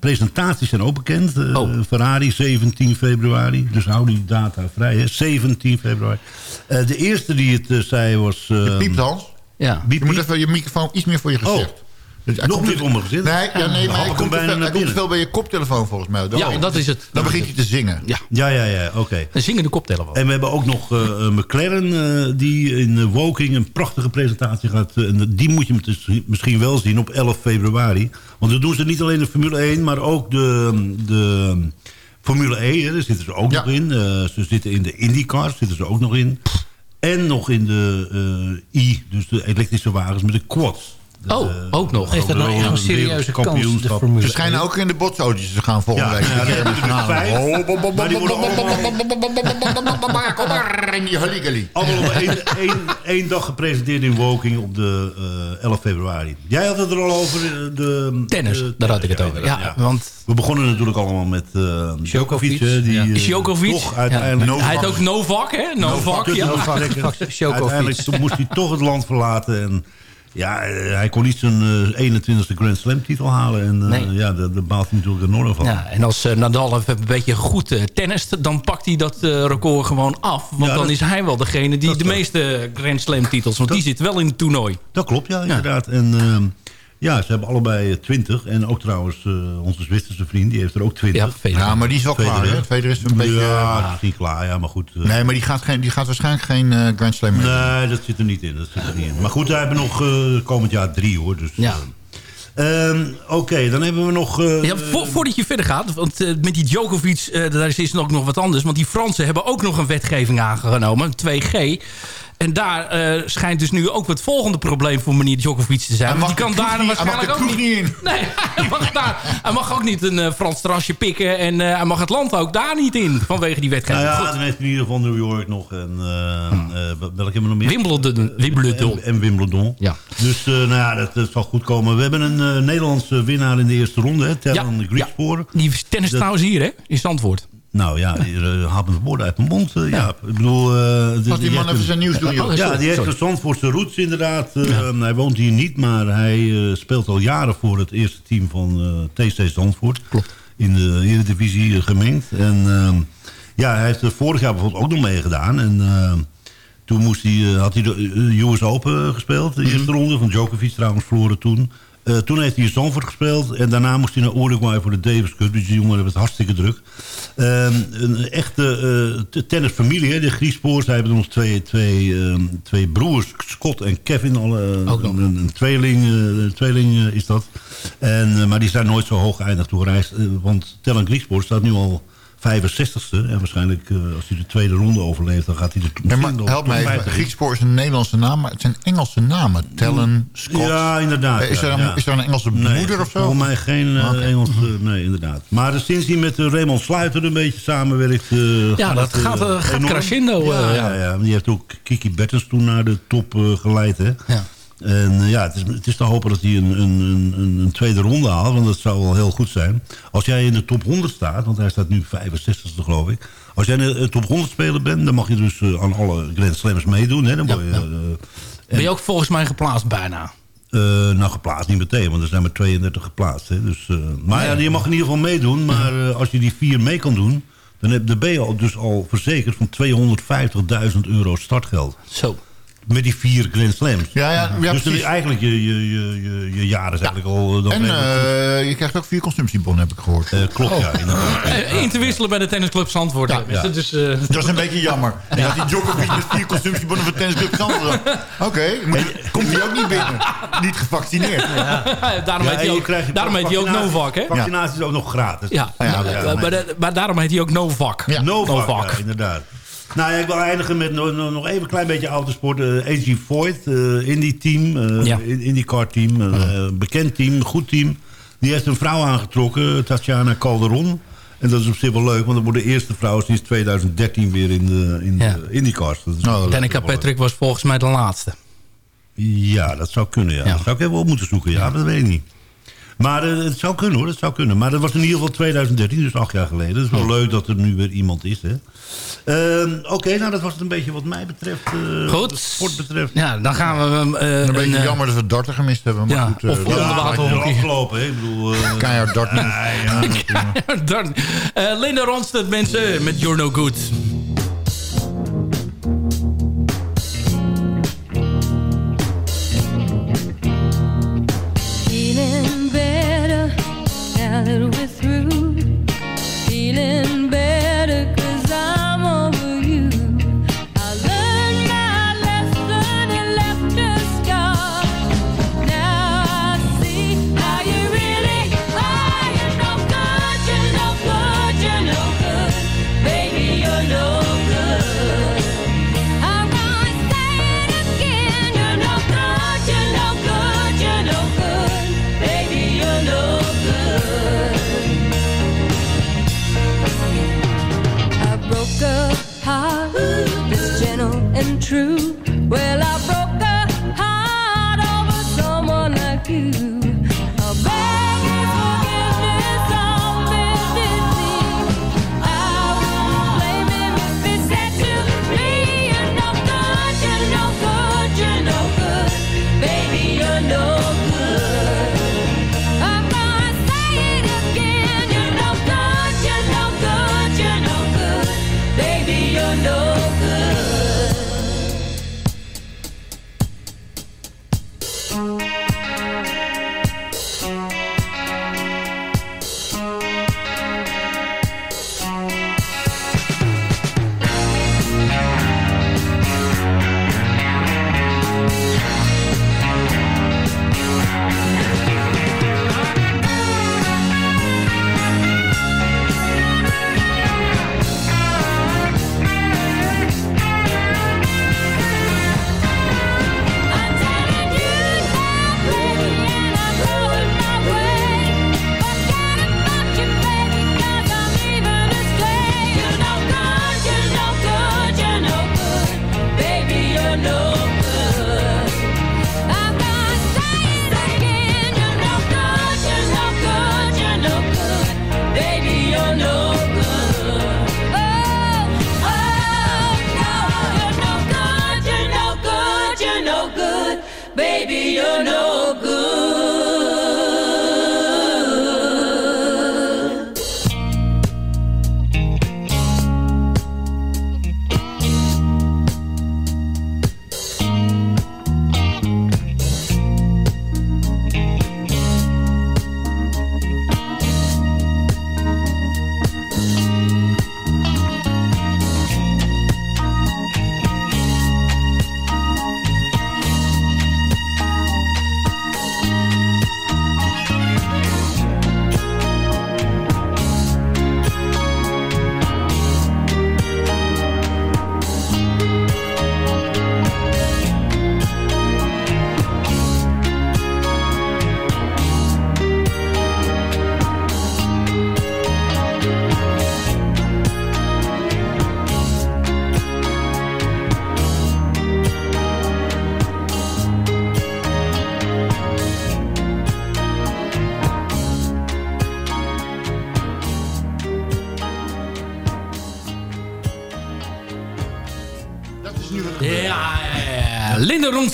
presentaties zijn ook bekend. Eh, Oh. Ferrari, 17 februari. Dus hou die data vrij, hè. 17 februari. Eh, de eerste die het eh, zei was... eh, Je piept, Hans. ja. Biep, Je moet even je microfoon iets meer voor je gezicht. Oh. Dus hij Nog voor mijn gezicht? Nee, ja, nee Dan maar hij komt, bijna veel, naar hij komt veel bij je koptelefoon volgens mij. ja, Oh. dat is het. Dan begint hij te zingen. Ja, Ja, ja, ja, oké. een zingende koptelefoon. En we hebben ook nog eh, McLaren eh, die in Woking een prachtige presentatie gaat. en die moet je dus misschien wel zien op 11 februari. Want dan doen ze niet alleen de Formule 1, maar ook de, de Formule E. Hè, daar zitten ze ook Ja. nog in. Eh, ze zitten in de IndyCars, zitten ze ook nog in. En nog in de eh, I, dus de elektrische wagens met de quads oh, ook nog. Is dat nou serieuze kans, de schijnen ook in de botsauto's te gaan volgende week. Ja, maar die worden allemaal... Kom maar, in die haligali. Allemaal één dag gepresenteerd in Woking op de 11 februari. Jij had het er al over. De, tennis, daar had ik het over. Ja, want... We begonnen natuurlijk allemaal met Djokovic. Die, Djokovic. Toch uiteindelijk... Hij had ook Novak, hè? Novak, ja. Uiteindelijk moest hij toch het land verlaten en ja, eh, hij kon niet zijn eh, 21ste Grand Slam titel halen. En eh, Nee. ja, daar, daar baalt hij natuurlijk enorm van. Ja, en als eh, Nadal even een beetje goed eh, tennist... dan pakt hij dat eh, record gewoon af. Want Ja, dan dat- is hij wel degene die de meeste Grand Slam titels... want die zit wel in het toernooi. Dat klopt, ja, inderdaad. En ehm, ja, ze hebben allebei eh, 20. En ook trouwens, eh, onze Zwitserse vriend, die heeft er ook 20. Ja, Federer. Ja, maar die is wel klaar. Hè? Federer is een beetje... Ja, is niet klaar, ja, maar goed. eh, Nee, maar die gaat, geen, die gaat waarschijnlijk geen eh, Grand Slam meer. Nee, dat zit er niet in. Dat zit er niet in. Maar goed, wij hebben nog eh, komend jaar drie hoor. Dus, Ja. eh, ehm, Oké, dan hebben we nog... eh, Ja, vo- voordat je verder gaat, want eh, met die Djokovic, eh, daar is, is ook nog wat anders. Want die Fransen hebben ook nog een wetgeving aangenomen, 2G. En daar eh, schijnt dus nu ook het volgende probleem voor meneer Djokovic te zijn. Hij Want mag die kan de kroeg daar niet- waarschijnlijk ook niet... in. Nee, hij mag, daar, hij mag ook niet een eh, Frans terrasje pikken. En eh, hij mag het land ook daar niet in. Vanwege die Nou wetgeving. ja, Goed. dan heeft in ieder geval New York nog. En, eh, eh, welke hebben we nog meer? Wimbledon. Wimbledon. En, en Wimbledon. Ja. Dus eh, nou ja, dat, dat zal goed komen. We hebben een eh, Nederlandse winnaar in de eerste ronde. Hè, Terran Ja, Griekspoor. Die tennis Dat- trouwens hier, hè? In Zandvoort. Nou ja, je uh, haalt mijn woorden uit mijn mond. eh, ja. Ik bedoel... eh, Als die man even zijn nieuws joh. Oh, Ja, die heeft sorry. een Zandvoortse roots inderdaad. Eh, Hij woont hier niet, maar hij eh, speelt al jaren voor het eerste team van eh TC Zandvoort. Klopt. In de Eredivisie eh, gemengd. En ehm, ja, hij heeft er vorig jaar bijvoorbeeld ook nog meegedaan. En ehm, toen moest hij, eh, had hij de eh, US Open gespeeld. De eerste ronde van Djokovic trouwens verloren toen. Eh, toen heeft hij in Zandvoort gespeeld. En daarna moest hij naar Uruguay voor de Davis Cup. Dus die jongen heeft het hartstikke druk. Ehm, een echte t- tennisfamilie, hè, de Griespoors. Zij hebben nog twee, twee, ehm, twee broers, Scott en Kevin. Al, eh, Ook nog. Een, een tweeling, een tweeling is dat. En, maar die zijn nooit zo hoog geëindigd toegereisd. want Tellen Griespoor staat nu al 65ste. En waarschijnlijk eh, als hij de tweede ronde overleeft... dan gaat hij er Nee, maar nog help tot me even. 50 in. Griekspoor is een Nederlandse naam, maar het zijn Engelse namen. Tellen, Scott. Ja, inderdaad. Eh, Is er, ja, een, ja. is er een Engelse Nee, moeder of zo? Volgens mij geen eh, Oké. Engelse... Nee, inderdaad. Maar sinds hij met Raymond Sluiter een beetje samenwerkt... Ja, dat gaat, gaat crescendo, Ja, eh, ja. ja. ja, Die heeft ook Kiki Bertens toen naar de top geleid. Hè? Ja. En eh, ja, het is, het is te hopen dat hij een, een, een, een- een tweede ronde haalt. Want dat zou wel heel goed zijn. Als jij in de top 100 staat, want hij staat nu 65ste geloof ik. Als jij in de top 100 speler bent, dan mag je dus eh, aan alle Grand Slams meedoen. Hè? Dan Ja, je, ja. eh, Ben je ook volgens mij geplaatst bijna. eh, nou, geplaatst niet meteen, want er zijn maar 32 geplaatst. Hè? Dus, eh, maar ja, je mag in ieder geval meedoen. Maar eh, als je die vier mee kan doen... dan heb, dan ben je dus al verzekerd van 250.000 euro startgeld. Zo. Met die vier Grand Slams. Ja, ja, ja, dus is eigenlijk je, je, je, je, je jaar is eigenlijk al... eh, dan En ben je- eh, je krijgt ook vier consumptiebonnen, heb ik gehoord. Eh, klopt, ja. inderdaad. Eh, in te wisselen bij de tennisclub Zandvoort. Ja, ja. Dus, eh, Dat is een beetje jammer. En dat die Djokovic met vier consumptiebonnen van tennisclub Zandvoort. Oké, komt hij ook niet binnen. Niet gevaccineerd. daarom Ja, heet en hij ook, je daarom heet hij ook Novak, hè? Vaccinatie is ook nog gratis. Ja, ja, ja, eh, nee. maar, de- maar daarom heet hij ook Novak. Ja. Novak, ja, inderdaad. Nou ja, ik wil eindigen met nog, nog even een klein beetje autosport. Uh, AG Voigt, uh, Indy team, uh, Ja. in- IndyCar team, uh, bekend team, goed team. Die heeft een vrouw aangetrokken, Tatjana Calderon. En dat is op zich wel leuk, want dat wordt de eerste vrouw sinds 2013 weer in de, in Ja. de IndyCars. Oh, Danica. Patrick was volgens mij de laatste. Ja, dat zou kunnen, ja. Ja. Dat zou ik even op moeten zoeken, ja, dat weet ik niet. Maar eh, het zou kunnen hoor, het zou kunnen. Maar dat was in ieder geval 2013, dus acht jaar geleden. Het is wel leuk dat er nu weer iemand is, hè. Ehm, Oké, nou dat was het een beetje wat mij betreft. eh, Goed. wat sport betreft. Ja, dan gaan we... eh, Een beetje jammer dat we darten gemist hebben. Maar Ja, goed, eh, of dat- onder Ja, water maar het is hockey. afgelopen, hè. Ik bedoel... eh, keihard darten. ja, ja, eh, Linda Ronstedt, mensen, met You're No Good.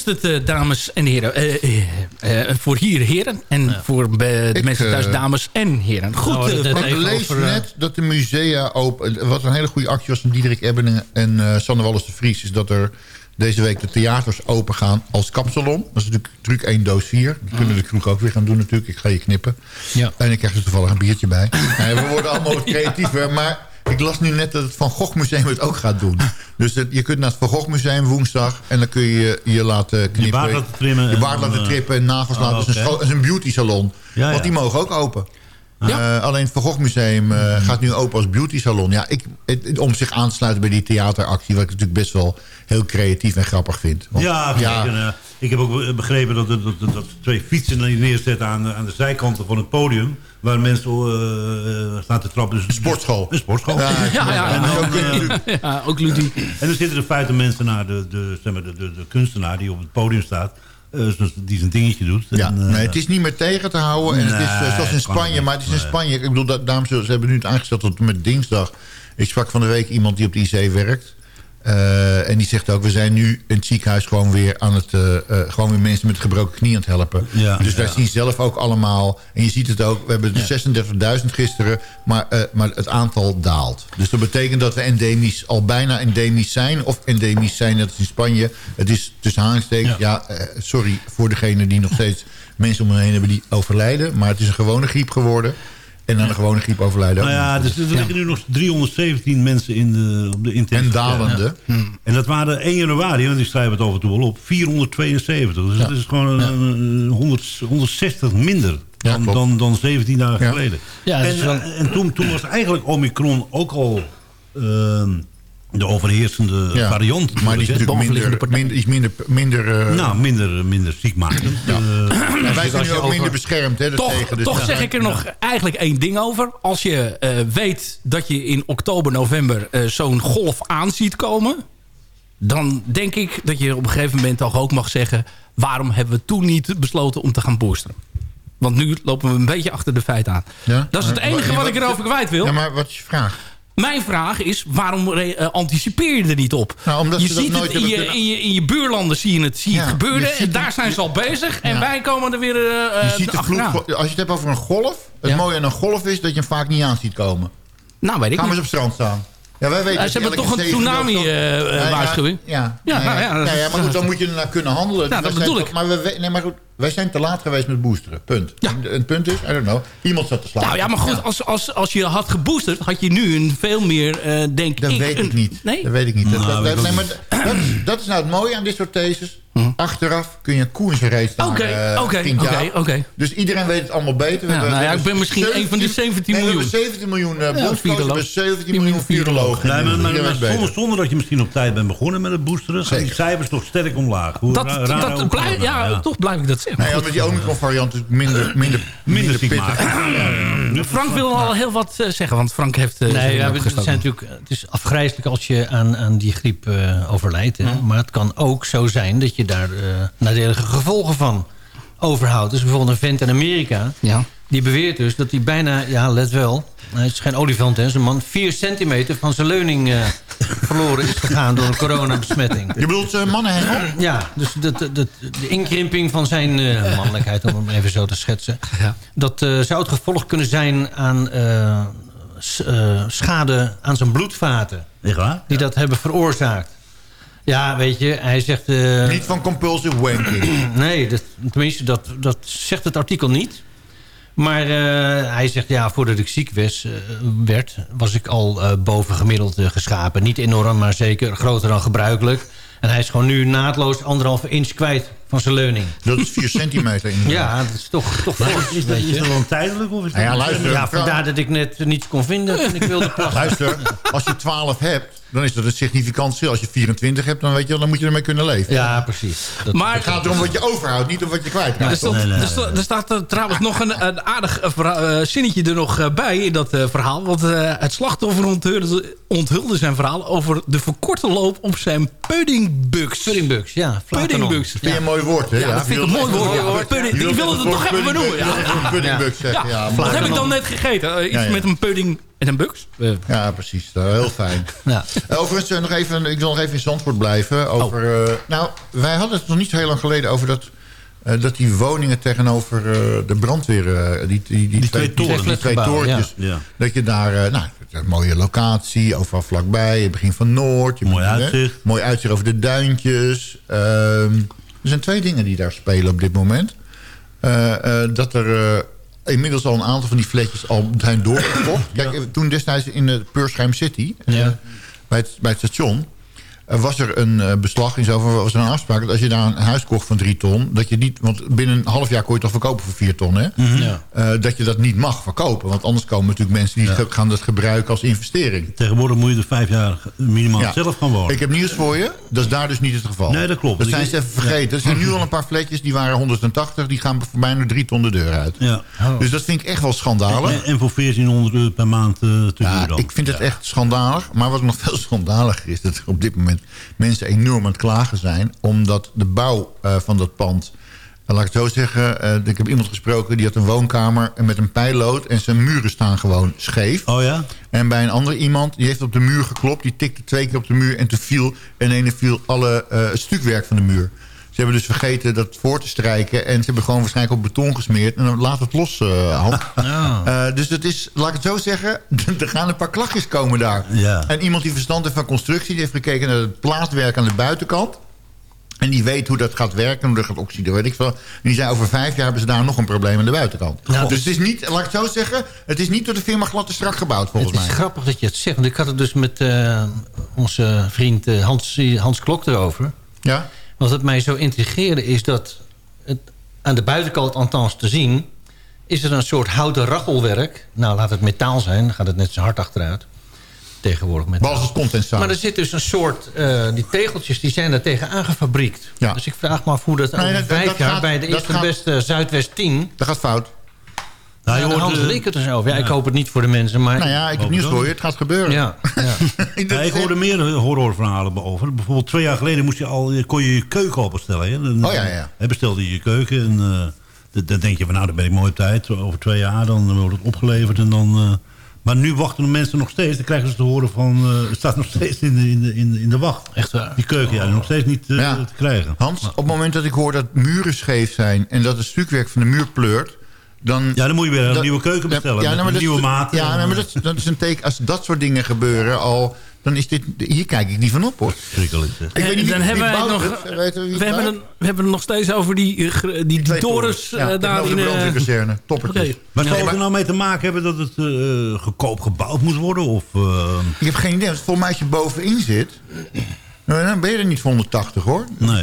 Eh, dames en heren. Eh, eh, voor hier heren. En voor de Ik, mensen thuis dames en heren. Goed, nou, eh, dat-. Ik lees over, net dat de musea open... Wat een hele goede actie was van Diederik Ebbingen en eh Sander Wallis de Vries... is dat er deze week de theaters open gaan als kapsalon. Dat is natuurlijk truc 1 doos 4. Die kunnen de kroeg ook weer gaan doen natuurlijk. Ik ga je knippen. Ja. En ik krijg er toevallig een biertje bij. Nee, we worden allemaal creatiever. Maar ik las nu net dat het Van Gogh Museum het ook gaat doen. Dus het- je kunt naar het Van Gogh Museum woensdag... en dan kun je je laten knippen. baard laten trimmen Je baard laten eh, trippen en nagels oh, laten. Dus een, een beauty salon. Ja, Want die mogen ook open. Ja. Eh, alleen het Van Gogh Museum eh, gaat nu open als beauty salon. Ja, ik, het- om zich aan te sluiten bij die theateractie... wat ik natuurlijk best wel heel creatief en grappig vind. Want- Ja, ja, zeker. En, eh, ik heb ook begrepen dat, dat, dat, dat twee fietsen neerzetten aan, de- aan de zijkanten van het podium. Waar mensen eh, staan te trappen. Dus, Een sportschool. Een sportschool. Ja, Ja, ja, En, dan, ook ludiek. en dan zitten er feiten mensen naar de, de, zeg maar, de, de, de kunstenaar die op het podium staat. Eh, die zijn dingetje doet. Ja, En, eh, nee, het is niet meer tegen te houden. En het is eh, zoals in Spanje, maar het is in. Spanje. Ik bedoel, daarom zullen, ze hebben nu het aangesteld tot met dinsdag. Ik sprak van de week iemand die op de IC werkt. Eh, en die zegt ook, we zijn nu in het ziekenhuis gewoon weer aan het... eh, eh, gewoon weer mensen met gebroken knie aan het helpen. Ja. dus wij Ja. zien zelf ook allemaal... En je ziet het ook, we hebben 36.000 gisteren... Maar, maar het aantal daalt. Dus dat betekent dat we endemisch, al bijna endemisch zijn... of endemisch zijn, net als in Spanje. Het is tussen aanstekens... Ja, sorry voor degene die nog steeds mensen om me heen hebben die overlijden. Maar het is een gewone griep geworden. En aan de gewone griep overlijden Nou ja, dus er liggen nu nog 317 mensen in de, op de intensive En dalende. En dat waren 1 januari, want die schrijven het af en toe wel op, 472. Dus Ja. dat is gewoon een, een 100, 160 minder Ja, dan, dan, dan 17 dagen Ja. geleden. Ja, en wel- en toen, toen was eigenlijk Omicron ook al ehm, de overheersende Ja. variant. Maar die is natuurlijk minder, minder, is minder, minder eh, Nou, minder, minder ziekmakend. Ja. Eh, en wij zijn nu ook over- minder beschermd. Hè, Toch, daartegen. Dus toch zeg ik er nog eigenlijk één ding over. Als je eh, weet dat je in oktober, november zo'n golf aan ziet komen... dan denk ik dat je op een gegeven moment toch ook mag zeggen... waarom hebben we toen niet besloten om te gaan boosteren? Want nu lopen we een beetje achter de feiten aan. Dat is het enige wat ik erover kwijt wil. Ja, maar wat is je vraag? Mijn vraag is, waarom eh, anticipeer je er niet op? Nou, omdat je ze dat ziet het nooit in je, in, je, in je buurlanden zie je het, zie je Ja, het gebeuren. je En ziet daar het- zijn ze al bezig. En wij komen er weer uh, Je ziet de vloed, als je het hebt over een golf... het Ja. mooie aan een golf is dat je hem vaak niet aan ziet komen. Nou, weet ik Gaan we eens op strand staan. Ja, wij weten ze hebben toch een zeven tsunami, dag- eh, eh, Ja, ja? Ja, nou ja, maar goed, dan moet je ernaar kunnen handelen. Dat bedoel ik. Maar, we- nee, maar goed, wij zijn te laat geweest met boosteren. Punt. Ja. En het punt is, I don't know, iemand zat te slapen. Nou ja, maar goed, Als, als, als je had geboosterd, had je nu een veel meer, eh, denk Dat ik... weet een- ik niet. Nee? Dat weet ik niet. Dat, Nou, dat, weet dat- ik nee, ook maar dat, is, dat is nou het mooie aan dit soort theses. Achteraf kun je een koe in zijn reet staan. Oké, eh, oké, oké. Dus iedereen weet het allemaal beter. We Ja, hebben- nou ja, ik ben misschien een van de 17 nee, miljoen. We hebben 17 miljoen uh, we hebben 17 miljoen virologen. Nee, maar, maar, zonder, zonder dat je misschien op tijd bent begonnen met het boosteren... gaan die cijfers toch sterk omlaag. Hoe Dat, raar dat blijf, ja, toch blijf ik dat zeggen. Nee, ja, met die Omicron variant is minder, minder, Minder ziek pittig. maken. Frank wil al heel wat eh, zeggen, want Frank heeft... eh, Nee, ja, vinger het, zijn natuurlijk, het is afgrijzelijk als je aan, aan die griep eh, overlijdt. Hè? Maar het kan ook zo zijn dat je daar eh nadelige gevolgen van overhoudt. Dus bijvoorbeeld een vent in Amerika... Ja. Die beweert dus dat hij bijna, ja let wel... Hij is geen olifant, hè, zo'n man. 4 centimeter van zijn leuning eh, verloren is gegaan door een coronabesmetting. Je bedoelt uh, mannenhengel? Ja, dus de, inkrimping van zijn eh, mannelijkheid, om hem even zo te schetsen. Dat eh, zou het gevolg kunnen zijn aan schade aan zijn bloedvaten. Echt waar? Die dat hebben veroorzaakt. Ja, weet je, hij zegt... Niet van compulsive wanking. nee, dat, tenminste, dat, dat zegt het artikel niet. Maar eh, hij zegt, ja, voordat ik ziek eh, werd... was ik al eh, boven gemiddeld eh, geschapen. Niet enorm, maar zeker groter dan gebruikelijk. En hij is gewoon nu naadloos anderhalve inch kwijt van zijn leuning. Dat is 4 centimeter inderdaad. Ja, dat is toch, toch Maar fors, is, is, dat, is dat dan tijdelijk? Of is dat Nou ja, luister. Ja, vandaar dat ik net niets kon vinden toen ik wilde plassen. Luister, als je 12 hebt, dan is dat een significant verschil. Als je 24 hebt, dan weet je wel, dan moet je ermee kunnen leven. Ja, precies. Dat, Maar Het gaat erom wat je overhoudt, niet om wat je kwijt Er, raakt. stond- Nee, nee, er er staat er trouwens nog een, een aardig eh, eh, zinnetje er nog eh, bij in dat eh, verhaal. Want eh, het slachtoffer onthulde, onthulde zijn verhaal over de verkorte loop op zijn puddingbugs. Puddingbugs, ja. Puddingbugs. Vind je een mooi woord, hè? Ja, dat vind ik een mooi woord. ja. Pudding- Ik wilde het nog even benoemen. Ja, Een zeggen. Ja, Wat heb ik dan net gegeten? Eh, iets Ja, ja. met een pudding en een bugs? Eh, Ja, precies. Heel fijn. Ja. Eh, Overigens, eh, nog even, ik wil nog even in Zandvoort blijven. Over, Oh. eh, nou, wij hadden het nog niet zo heel lang geleden over dat... eh, dat die woningen tegenover eh, de brandweer... eh, die, die, die, twee torens. die twee torentjes. ja. Ja. Dat je daar... eh, nou, een mooie locatie, overal vlakbij. Het begin van Noord. Je Mooi moet- hè, uitzicht. Mooi uitzicht over de duintjes. Ehm, er zijn twee dingen die daar spelen op dit moment. Eh, eh, dat er eh, inmiddels al een aantal van die flatjes al zijn doorgekocht. Kijk, toen destijds in de Peursheim City, Ja. bij, het, bij het station... eh, was er een eh, beslag in zover was er een afspraak... dat als je daar een huis kocht van drie ton... dat je niet, want binnen een half jaar kon je het al verkopen voor vier ton... Hè? Ja. Eh, dat je dat niet mag verkopen. Want anders komen natuurlijk mensen die gaan dat gebruiken als investering. Tegenwoordig moet je er vijf jaar minimaal Ja. zelf gaan wonen. Ik heb nieuws voor je. Dat is daar dus niet het geval. Nee, dat klopt. Dat zijn ze even vergeten. Er zijn nu al een paar fletjes, die waren 180. Die gaan voor bijna drie ton de deur uit. ja. Dus dat vind ik echt wel schandalig. En, en voor 1400 euro per maand eh, te Ja, dan. ik vind het echt schandalig. Maar wat nog veel schandaliger is... dat er op dit moment mensen enorm aan het klagen zijn... omdat de bouw eh, van dat pand... eh, laat ik het zo zeggen... eh, ik heb iemand gesproken die had een woonkamer... met een pijlood en zijn muren staan gewoon scheef. Oh ja? En bij een andere iemand, die heeft op de muur geklopt... die tikte twee keer op de muur en toen viel... en ene viel alle stukwerk van de muur. Ze hebben dus vergeten dat voor te strijken... en ze hebben gewoon waarschijnlijk op beton gesmeerd... en dan laat het los, eh Han. Eh, dus het is, laat ik het zo zeggen... er gaan een paar klachtjes komen daar. Ja. En iemand die verstand heeft van constructie... die heeft gekeken naar het plaatwerk aan de buitenkant... En die weet hoe dat gaat werken, hoe dat gaat oxiden, weet ik veel. En die zei, over vijf jaar hebben ze daar nog een probleem aan de buitenkant. Nou, dus het is niet, laat ik het zo zeggen... het is niet door de firma glad en strak gebouwd, volgens Het is mij. grappig dat je het zegt. Want ik had het dus met eh, onze vriend Hans, Hans Klok erover. Ja? Wat het mij zo intrigeerde is dat... Het, aan de buitenkant althans te zien... is er een soort houten rachelwerk. Nou, laat het metaal zijn. Dan gaat het net zo hard achteruit. Tegenwoordig met. Behalve het condensaat. Maar er zit dus een soort... eh, die tegeltjes die zijn daar tegen aangefabriekt. Ja. Dus ik vraag me af hoe dat Nee, over dat- vijf dat jaar... gaat- bij de eerste gaat- beste Zuidwest 10... Dat gaat fout. Nou, je ja, hoort, Hans eh, dus over. Ja, Ik hoop het niet voor de mensen, maar... Nou ja, ik heb nieuws voor je. Het gaat gebeuren. ja, ja. Ik hoorde meer horrorverhalen over. Bijvoorbeeld twee jaar geleden moest je al, kon je je keuken openstellen. Hè? Dan, Oh, ja, ja. Hè, bestelde je je keuken en eh, dan- denk je van nou, dan ben ik mooi op tijd. Over twee jaar dan wordt het opgeleverd en dan... eh, maar nu wachten de mensen nog steeds. Dan krijgen ze te horen van... eh, het staat nog steeds in de, in de, in de, in de wacht. Echt waar? Die keuken, ja, nog steeds niet eh, Ja. te krijgen. Hans, op het moment dat ik hoor dat muren scheef zijn... en dat het stukwerk van de muur pleurt... Dan, Ja, dan moet je weer een dat- nieuwe keuken bestellen. Ja, nou, maar een dat nieuwe maat. Ja, nou, maar dat, dat is een teken. Als dat soort dingen gebeuren al... dan is dit... Hier kijk ik niet van op, hoor. Schrikkelijk. zeg. Ik weet niet dan wie hebben nog... het. Weet we, hebben bouwt? een, we hebben het nog steeds over die, eh, die, torens torens. eh, Ja, daar in de brandweerkazerne. Toppertjes. Maar zou Nee, het er nou mee te maken hebben dat het eh goedkoop gebouwd moet worden? Of, eh, Ik heb geen idee. Volgens mij als je bovenin zit... nou, dan ben je er niet voor 180, hoor. Nee. Nee,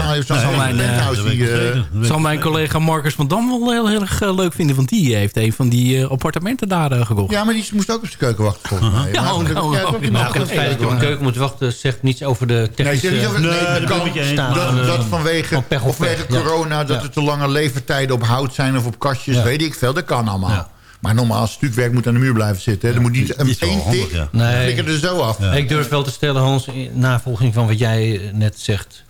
mijn, eh, dat die, eh, Zal ik mijn collega Marcus van Dam wel heel, heel erg eh, leuk vinden. Want die heeft een van die eh, appartementen daar eh, gekocht. Ja, maar die moest ook op zijn keuken wachten, volgens mij. Ja, Maar- oh, nou, ja, oh, nou, oké. het feit dat je op een keuken moet wachten... zegt niets over de technische... niet over Nee, nee, dat staan. maar, dat, eh, dat vanwege, van pech op of vanwege pech, ja. corona, dat Ja. het te lange levertijden op hout zijn of op kastjes, Ja. weet ik veel. Dat kan allemaal. Maar normaal, stukwerk moet aan de muur blijven zitten. hè. Er moet niet een één tik, ja. Nee. flikker er zo af. Ja. Ik durf wel te stellen, Hans, in navolging van wat jij eh, net zegt...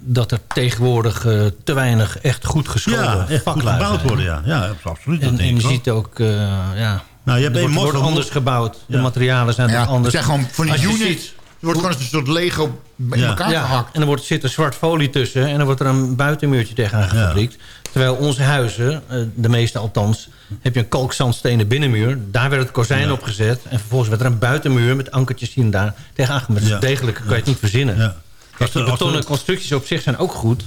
dat er tegenwoordig eh, te weinig echt goed geschoolde Ja, echt goed gebouwd worden, ja. Ja, absoluut. dat En, je ziet ook, eh, ja, Nou, je hebt er één wordt, wordt anders gebouwd. De materialen zijn Ja, het anders. zijn gewoon van die units. ziet- Het wordt gewoon een soort Lego in Ja. elkaar ja, gehakt. en er wordt, zit er zwart folie tussen en dan wordt er een buitenmuurtje tegenaan gefabriekt. Terwijl onze huizen, eh, de meeste althans, heb je een kalkzandstenen binnenmuur. Daar werd het kozijn Ja. op gezet. En vervolgens werd er een buitenmuur met ankertjes hier en daar tegenaan gemaakt. Dus Ja. degelijk kan je het niet verzinnen. Ja. Kijk, die betonnen constructies op zich zijn ook goed.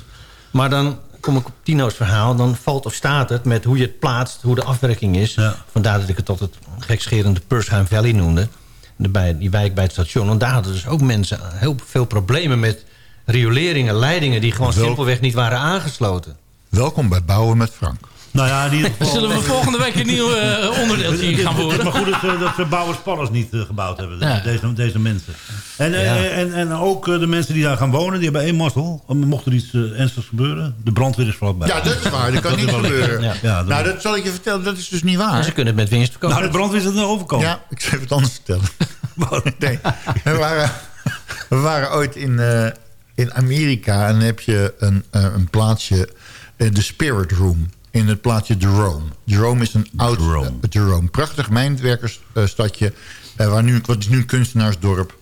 Maar dan kom ik op Tino's verhaal. Dan valt of staat het met hoe je het plaatst, hoe de afwerking is. Ja. Vandaar dat ik het tot het gekscherende Persheim Valley noemde. De, bij, die wijk bij het station. Want daar hadden dus ook mensen heel veel problemen met rioleringen, leidingen... die gewoon simpelweg niet waren aangesloten. Welkom bij Bouwen met Frank. Nou ja, in ieder geval... Zullen we volgende week een nieuw eh, onderdeeltje Het is- gaan Het voeren? maar goed dat ze, dat ze bouwerspanners niet eh, gebouwd hebben. Ja. Deze, deze mensen. En, eh, Ja. en, en ook eh, de mensen die daar gaan wonen, die hebben één mazzel. Mocht er iets eh, ernstigs gebeuren, de brandweer is vlakbij. Ja, dat is waar. Dat kan Dat niet gebeuren. Ja. Ja, dat- Nou, dat zal ik je vertellen. Dat is dus niet waar. En ze kunnen het met winst verkopen. nou, de brandweer is aan de overkant. Ja, ik zal even het anders vertellen. nee, we, waren, we waren ooit in, eh, in Amerika en dan heb je een, eh, een plaatsje, eh, de Spirit Room, in het plaatsje Jerome. Jerome is een oud Jerome. eh, Jerome. Prachtig mijnwerkersstadje, eh, waar nu, wat is nu een kunstenaarsdorp.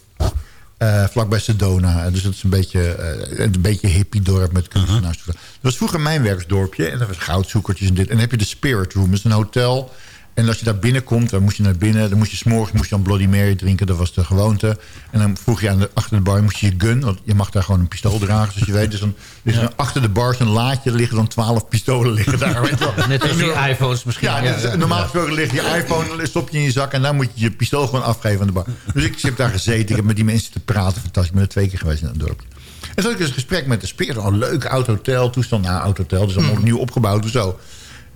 eh vlakbij Sedona. Dus dat is een beetje, eh, een beetje hippie dorp met kunstenaars. Dat was vroeger een mijnwerkersdorpje. En dat was goudzoekertjes en dit. En dan heb je de Spirit Room. Dat is een hotel. En als je daar binnenkomt, dan moest je naar binnen. Dan moest je s'morgens moest je dan Bloody Mary drinken. Dat was de gewoonte. En dan vroeg je aan de, achter de bar, moest je je gun. Want je mag daar gewoon een pistool dragen, zoals je weet. Dus dan is er achter de bar zo'n laadje. Liggen dan twaalf pistolen liggen daar. Weet je. Net als die iPhones misschien. Ja, dus normaal gesproken ligt je iPhone, stop je in je zak... en dan moet je je pistool gewoon afgeven aan de bar. Dus ik heb daar gezeten, ik heb met die mensen te praten. Fantastisch, ik ben er twee keer geweest in dat dorpje. En toen had ik dus een gesprek met de speer. Een leuk oud hotel, toestand na oud hotel. Dus allemaal nieuw opgebouwd en zo.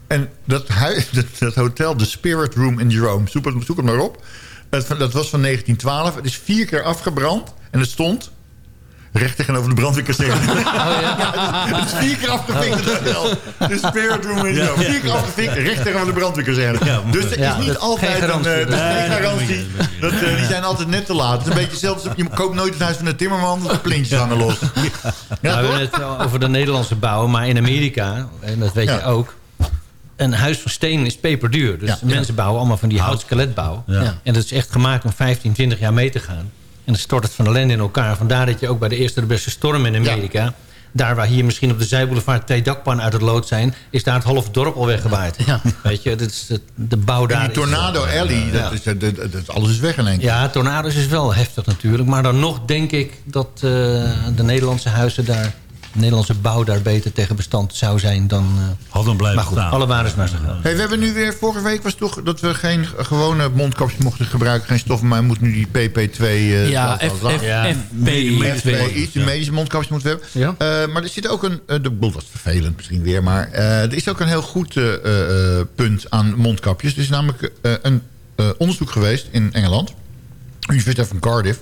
En dat, huis, dat, dat hotel, de Spirit Room in Jerome, zoek het, zoek het maar op. Dat, dat was van 1912. Het is vier keer afgebrand en het stond... Recht tegenover de brandweerkazerne. Ja, het is vier keer afgevinkt het hotel. De Spirit Room in Jerome. Vier keer afgevinkt, recht tegenover de brandweerkazerne. Dus er is niet dat- altijd geen garantie. een, eh, dat Nee, garantie. Dat, eh, die zijn altijd net te laat. Het is een beetje als Je koopt nooit het huis van de timmerman, want de plintjes hangen los. Ja, Nou, we hebben het over de Nederlandse bouw, maar in Amerika, en dat weet je ook... een huis van steen is peperduur. Dus Ja. mensen bouwen allemaal van die houtskeletbouw. Ja. En dat is echt gemaakt om 15, 20 jaar mee te gaan. En dan stort het van ellende in elkaar. Vandaar dat je ook bij de eerste de beste storm in Amerika... daar waar hier misschien op de zijboulevard twee dakpannen uit het lood zijn... is daar het halve dorp al weggewaaid. Weet je, dat is de, de bouw daar... En die is- Tornado Alley, dat Ja. is, dat, alles is weg in één keer. Ja, tornado's is wel heftig natuurlijk. Maar dan nog denk ik dat eh, de Nederlandse huizen daar... de Nederlandse bouw daar beter tegen bestand zou zijn dan... eh, Hadden blijven maar goed, staan. alle waardes naar gaan. Hey, we hebben nu weer, vorige week was toch dat we geen gewone mondkapjes mochten gebruiken, geen stoffen, maar moeten nu die PP2. eh, Ja, zelfs F, al- F, Ja. FP2. FP, die medische mondkapjes moeten we hebben. Ja. Eh, maar er zit ook een, uh, de boel was vervelend misschien weer, maar eh, er is ook een heel goed eh, eh, punt aan mondkapjes. Er is namelijk een eh, onderzoek geweest in Engeland, Universiteit van Cardiff,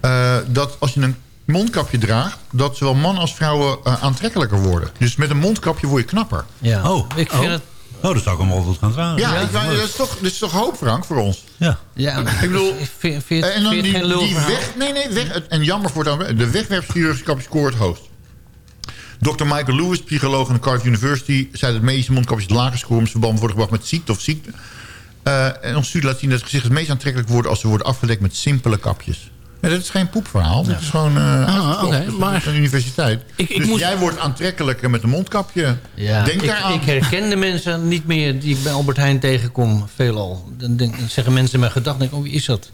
eh, dat als je een mondkapje draagt, dat zowel mannen als vrouwen eh, aantrekkelijker worden. Dus met een mondkapje word je knapper. Ja. Oh, ik vind oh. het... Oh, dat zou ik hem altijd gaan dragen. Ja, ik, wou- dat, is toch, dat is toch hoop, Frank, voor ons? Ja. Ja, Ik bedoel, vind, vind, vind, en dan die, weg... Nee, nee, weg, en jammer voor het de scoort het hoogst. Dr. Michael Lewis, psycholoog aan de Cardiff University... zei dat medische mondkapjes het lage scoreverband worden gebracht met ziekte of ziekte. Eh, en ons studie laat zien dat het gezicht het meest aantrekkelijk wordt... als ze worden afgedekt met simpele kapjes. Ja, dat is geen poepverhaal. Dat is gewoon uh, Ah, oké, maar- een universiteit. Ik- ik dus moest- jij wordt aantrekkelijker met een mondkapje. Ja, Denk ik, daaraan. ik herken de mensen niet meer die ik bij Albert Heijn tegenkom, veelal. Dan, denk, dan zeggen mensen mijn gedachten, denk ik, oh, wie is dat?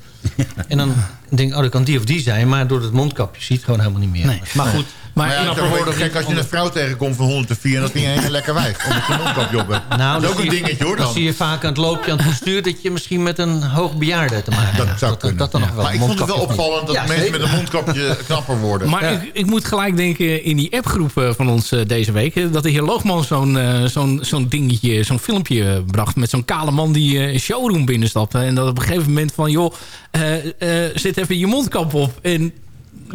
En dan denk ik, oh, dat kan die of die zijn. Maar door het mondkapje ziet het gewoon helemaal niet meer. Nee. Maar goed, Maar Maar ja, in het is ook gek als je een vrouw tegenkomt van 104... en dat vind je een lekker wijf, omdat je een mondkapje op hebt. nou, dat is ook zie een je- dingetje, hoor, Dan dan. zie je vaak aan het loopje, aan het postuur... dat je misschien met een hoogbejaarde te maken Dat hebt. zou dat, kunnen. dat dan nog wel. maar ik vond het wel opvallend dat Ja, mensen met een mondkapje knapper worden. Maar ik, ik moet gelijk denken in die appgroep eh, van ons eh, deze week... eh, dat de heer Loogman zo'n zo'n zo'n dingetje, zo'n filmpje bracht... met zo'n kale man die een showroom binnenstapte. En dat op een gegeven moment van... joh, eh, eh, zet even je mondkap op. En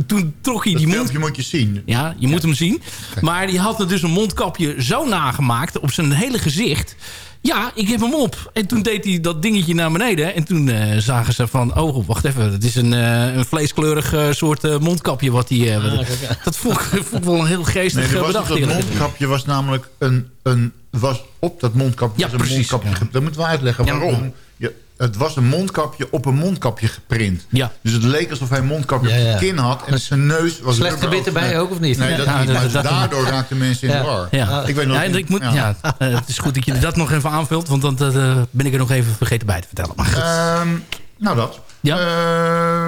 toen trok hij dat die mond... filmpje moet je zien. Ja, je moet hem zien. Maar die had er dus een mondkapje zo nagemaakt op zijn hele gezicht. Ja, ik heb hem op. En toen deed hij dat dingetje naar beneden. En toen eh, zagen ze van... Oh, wacht even. Het is een, eh, een vleeskleurig eh, soort eh, mondkapje. Wat die, eh, wat- dat vond ik, vond ik wel een heel geestig Nee, bedacht. dat mondkapje was namelijk een, een was op dat mondkapje Ja, was een precies. mondkapje. Dat moeten we uitleggen Ja. waarom. Je, het was een mondkapje op een mondkapje geprint. Ja. Dus het leek alsof hij een mondkapje Ja, op zijn kin had en zijn neus was Slecht gebit erbij ook, of niet? Nee, dat niet. Maar dat- daardoor raakten mensen in de war. Ja. Ik weet nog ik moet, ja. eh, het is goed dat je dat nog even aanvult. Want dan eh, ben ik er nog even vergeten bij te vertellen. Maar goed. Ehm, nou, dat. Ja.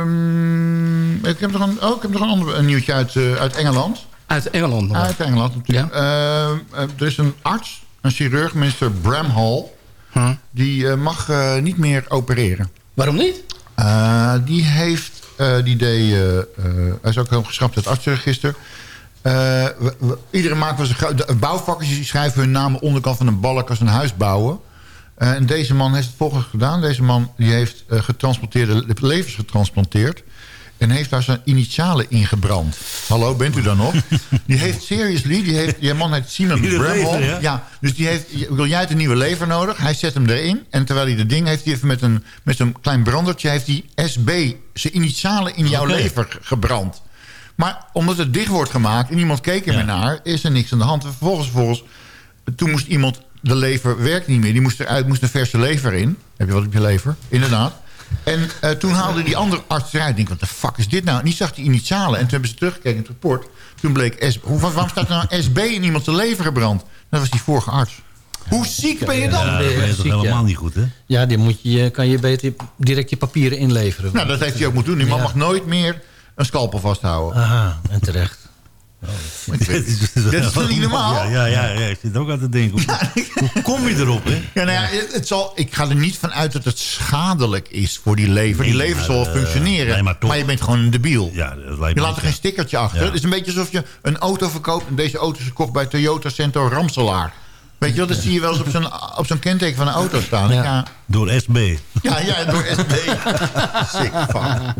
Ehm, ik heb nog een, oh, ik heb nog een ander een nieuwtje uit, eh, uit Engeland. Uit Engeland nog. Uit Engeland natuurlijk. Ehm, eh, er is een arts, een chirurg, minister Bramhall... Huh? die eh, mag eh, niet meer opereren. Waarom niet? Eh, die heeft, die deed, hij is ook heel geschrapt uit het artsenregister. Eh, we- we- iedere maand was een, bouwvakkers die schrijven hun naam onderkant van een balk als een huis bouwen. En deze man heeft het volgende gedaan. Deze man die heeft eh, getransplanteerde levers getransplanteerd. En heeft daar zijn initialen ingebrand. Hallo, bent u dan nog? Die heeft seriously, die, heeft, die man heet Simon Bramhall. ja? Ja, dus die heeft, wil jij hebt een nieuwe lever nodig? Hij zet hem erin. En terwijl hij dat ding heeft, hij even met een met zo'n klein brandertje... heeft hij SB, zijn initialen in jouw lever ge- gebrand. Maar omdat het dicht wordt gemaakt en niemand keek er meer naar... is er niks aan de hand. En vervolgens, vervolgens, toen moest iemand... de lever werkt niet meer. Die moest eruit, moest een verse lever in. Heb je wat op je lever? Inderdaad. En eh, toen haalde die andere arts eruit. Ik denk, wat de fuck is dit nou? En die zag die initialen. En toen hebben ze teruggekeken in het rapport. Toen bleek S. Hoe, waarom staat er nou SB in iemand de lever gebrand? Dat was die vorige arts. Hoe ziek ben je dan? Ja, dat Ja, is toch helemaal niet goed, hè? Ja, die moet je, kan je beter direct je papieren inleveren. Nou, dat heeft hij ook moeten doen. Die man Ja. mag nooit meer een scalpel vasthouden. Aha, en terecht. Weet- Dit is toch niet normaal? Ja, ja, ja, ja, ik zit ook aan te denken. Hoe, hoe kom je erop, hè? Ja, nou ja, het- zal, ik ga er niet van uit dat het schadelijk is voor die lever. Die lever maar, eh, zal functioneren, nee, maar je bent gewoon een debiel. Ja, dat lijkt je laat er geen ja. stickertje achter. Ja. Het is een beetje alsof je een auto verkoopt... en deze auto is gekocht bij Toyota Cento Ramselaar. Weet je wel, dat zie je wel eens op zo'n op zo'n kenteken van een auto staan. Ja, ja, Door SB. ja, door SB. Sick fuck.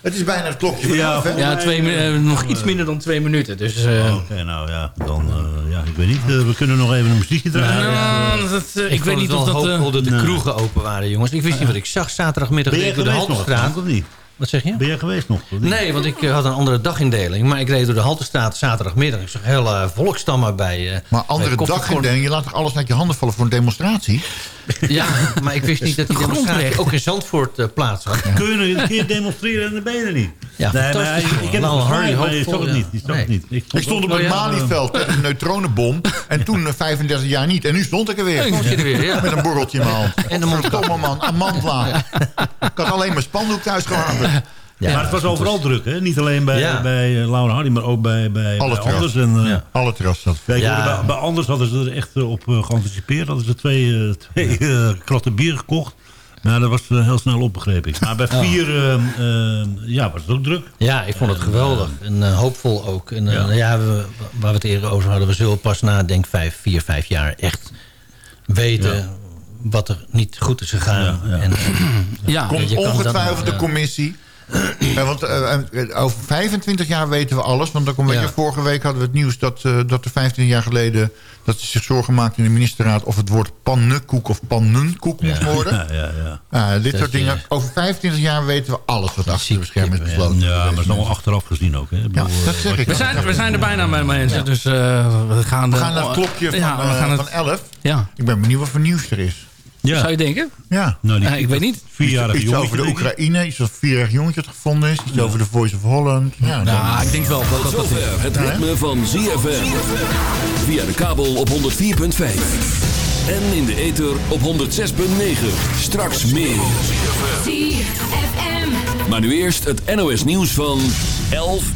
Het is bijna het klokje van Ja, hè? Ja, twee, mi- eh, nog iets minder dan twee minuten. Dus, eh, Oké, nou ja, dan... eh, ja, ik weet niet. eh, we kunnen nog even een muziekje draaien. nou, dat, eh, ik, Ik, weet niet of dat... eh, dat de nee. kroegen open waren, jongens. Ik wist niet wat ik zag. Zaterdagmiddag ben reed je door de geweest nog? Haltestraat. Of niet? Wat zeg je? Ben je geweest nog? Nee, want ik eh, had een andere dagindeling. Maar ik reed door de Haltestraat zaterdagmiddag. Ik zag hele volkstammen bij... eh, Maar andere bij dagindeling, je laat toch alles uit je handen vallen voor een demonstratie? Ja, maar ik wist niet dat die demonstratie ook in Zandvoort eh, plaats had. Kun je nog een keer demonstreren en de benen niet? Ja, nee, maar ik, ik heb Nou, Harry gevraagd, maar je zag het ja. niet. Je zag het Nee. niet. Ik stond op het. Malieveld met een neutronenbom. En toen eh, 35 jaar niet. En nu stond ik er weer. Stond je er weer, ja. Met een borreltje in mijn hand. En een mondkapje. Man, Amandla. Ik had alleen mijn spandoek thuis gehangen. Ja, maar het was overal druk, hè? Niet alleen bij, Ja. bij eh, Laura Hardy, maar ook bij, bij, Alle bij terras. Anders. En, eh, Ja. Alle terrassen. Bij, bij Anders hadden ze er echt eh, op geanticipeerd. Hadden ze twee, eh, twee kratten bier gekocht. Maar dat was heel snel op, begreep ik. Maar bij vier eh, eh, ja, was het ook druk. Ja, ik vond het geweldig. En hoopvol ook. En ja, we, waar we het eerder over hadden... we zullen pas na, denk vijf, vier, vijf jaar echt weten... Ja. wat er niet goed is gegaan. Ja, ja. En, ja, Komt je kan dat ongetwijfeld de ja. commissie. Ja, want eh, eh, over 25 jaar weten we alles. Want dan kom, Ja. je, vorige week hadden we het nieuws dat, eh, dat er 15 jaar geleden... dat ze zich zorgen maakten in de ministerraad... of het woord pannenkoek of pannenkoek moest worden. Ja, ja, ja. Ah, dit Dat soort je- dingen. Over 25 jaar weten we alles wat achter de bescherming is ja. besloten. Ja, maar het is allemaal achteraf gezien ook. Hè? Bedoel, dat zeg ik. we, zijn, we zijn er bijna mee, mensen. Dus eh, we gaan... We de- gaan naar het klokje van, ja, we gaan het, van 11. ja. Ik ben benieuwd wat voor nieuws er is. Ja. Zou je denken? Ja. Nou, die- ik weet niet. Vierjarige Iets jongetje, over de. Oekraïne, iets of vierjarig jongetje dat gevonden is. Iets over de Voice of Holland. Ja, Nou, ik denk wel dat dat... dat Zover het ritme van ZFM. Via de kabel op 104.5. En in de ether op 106.9. Straks meer. ZFM. Maar nu eerst het NOS nieuws van 11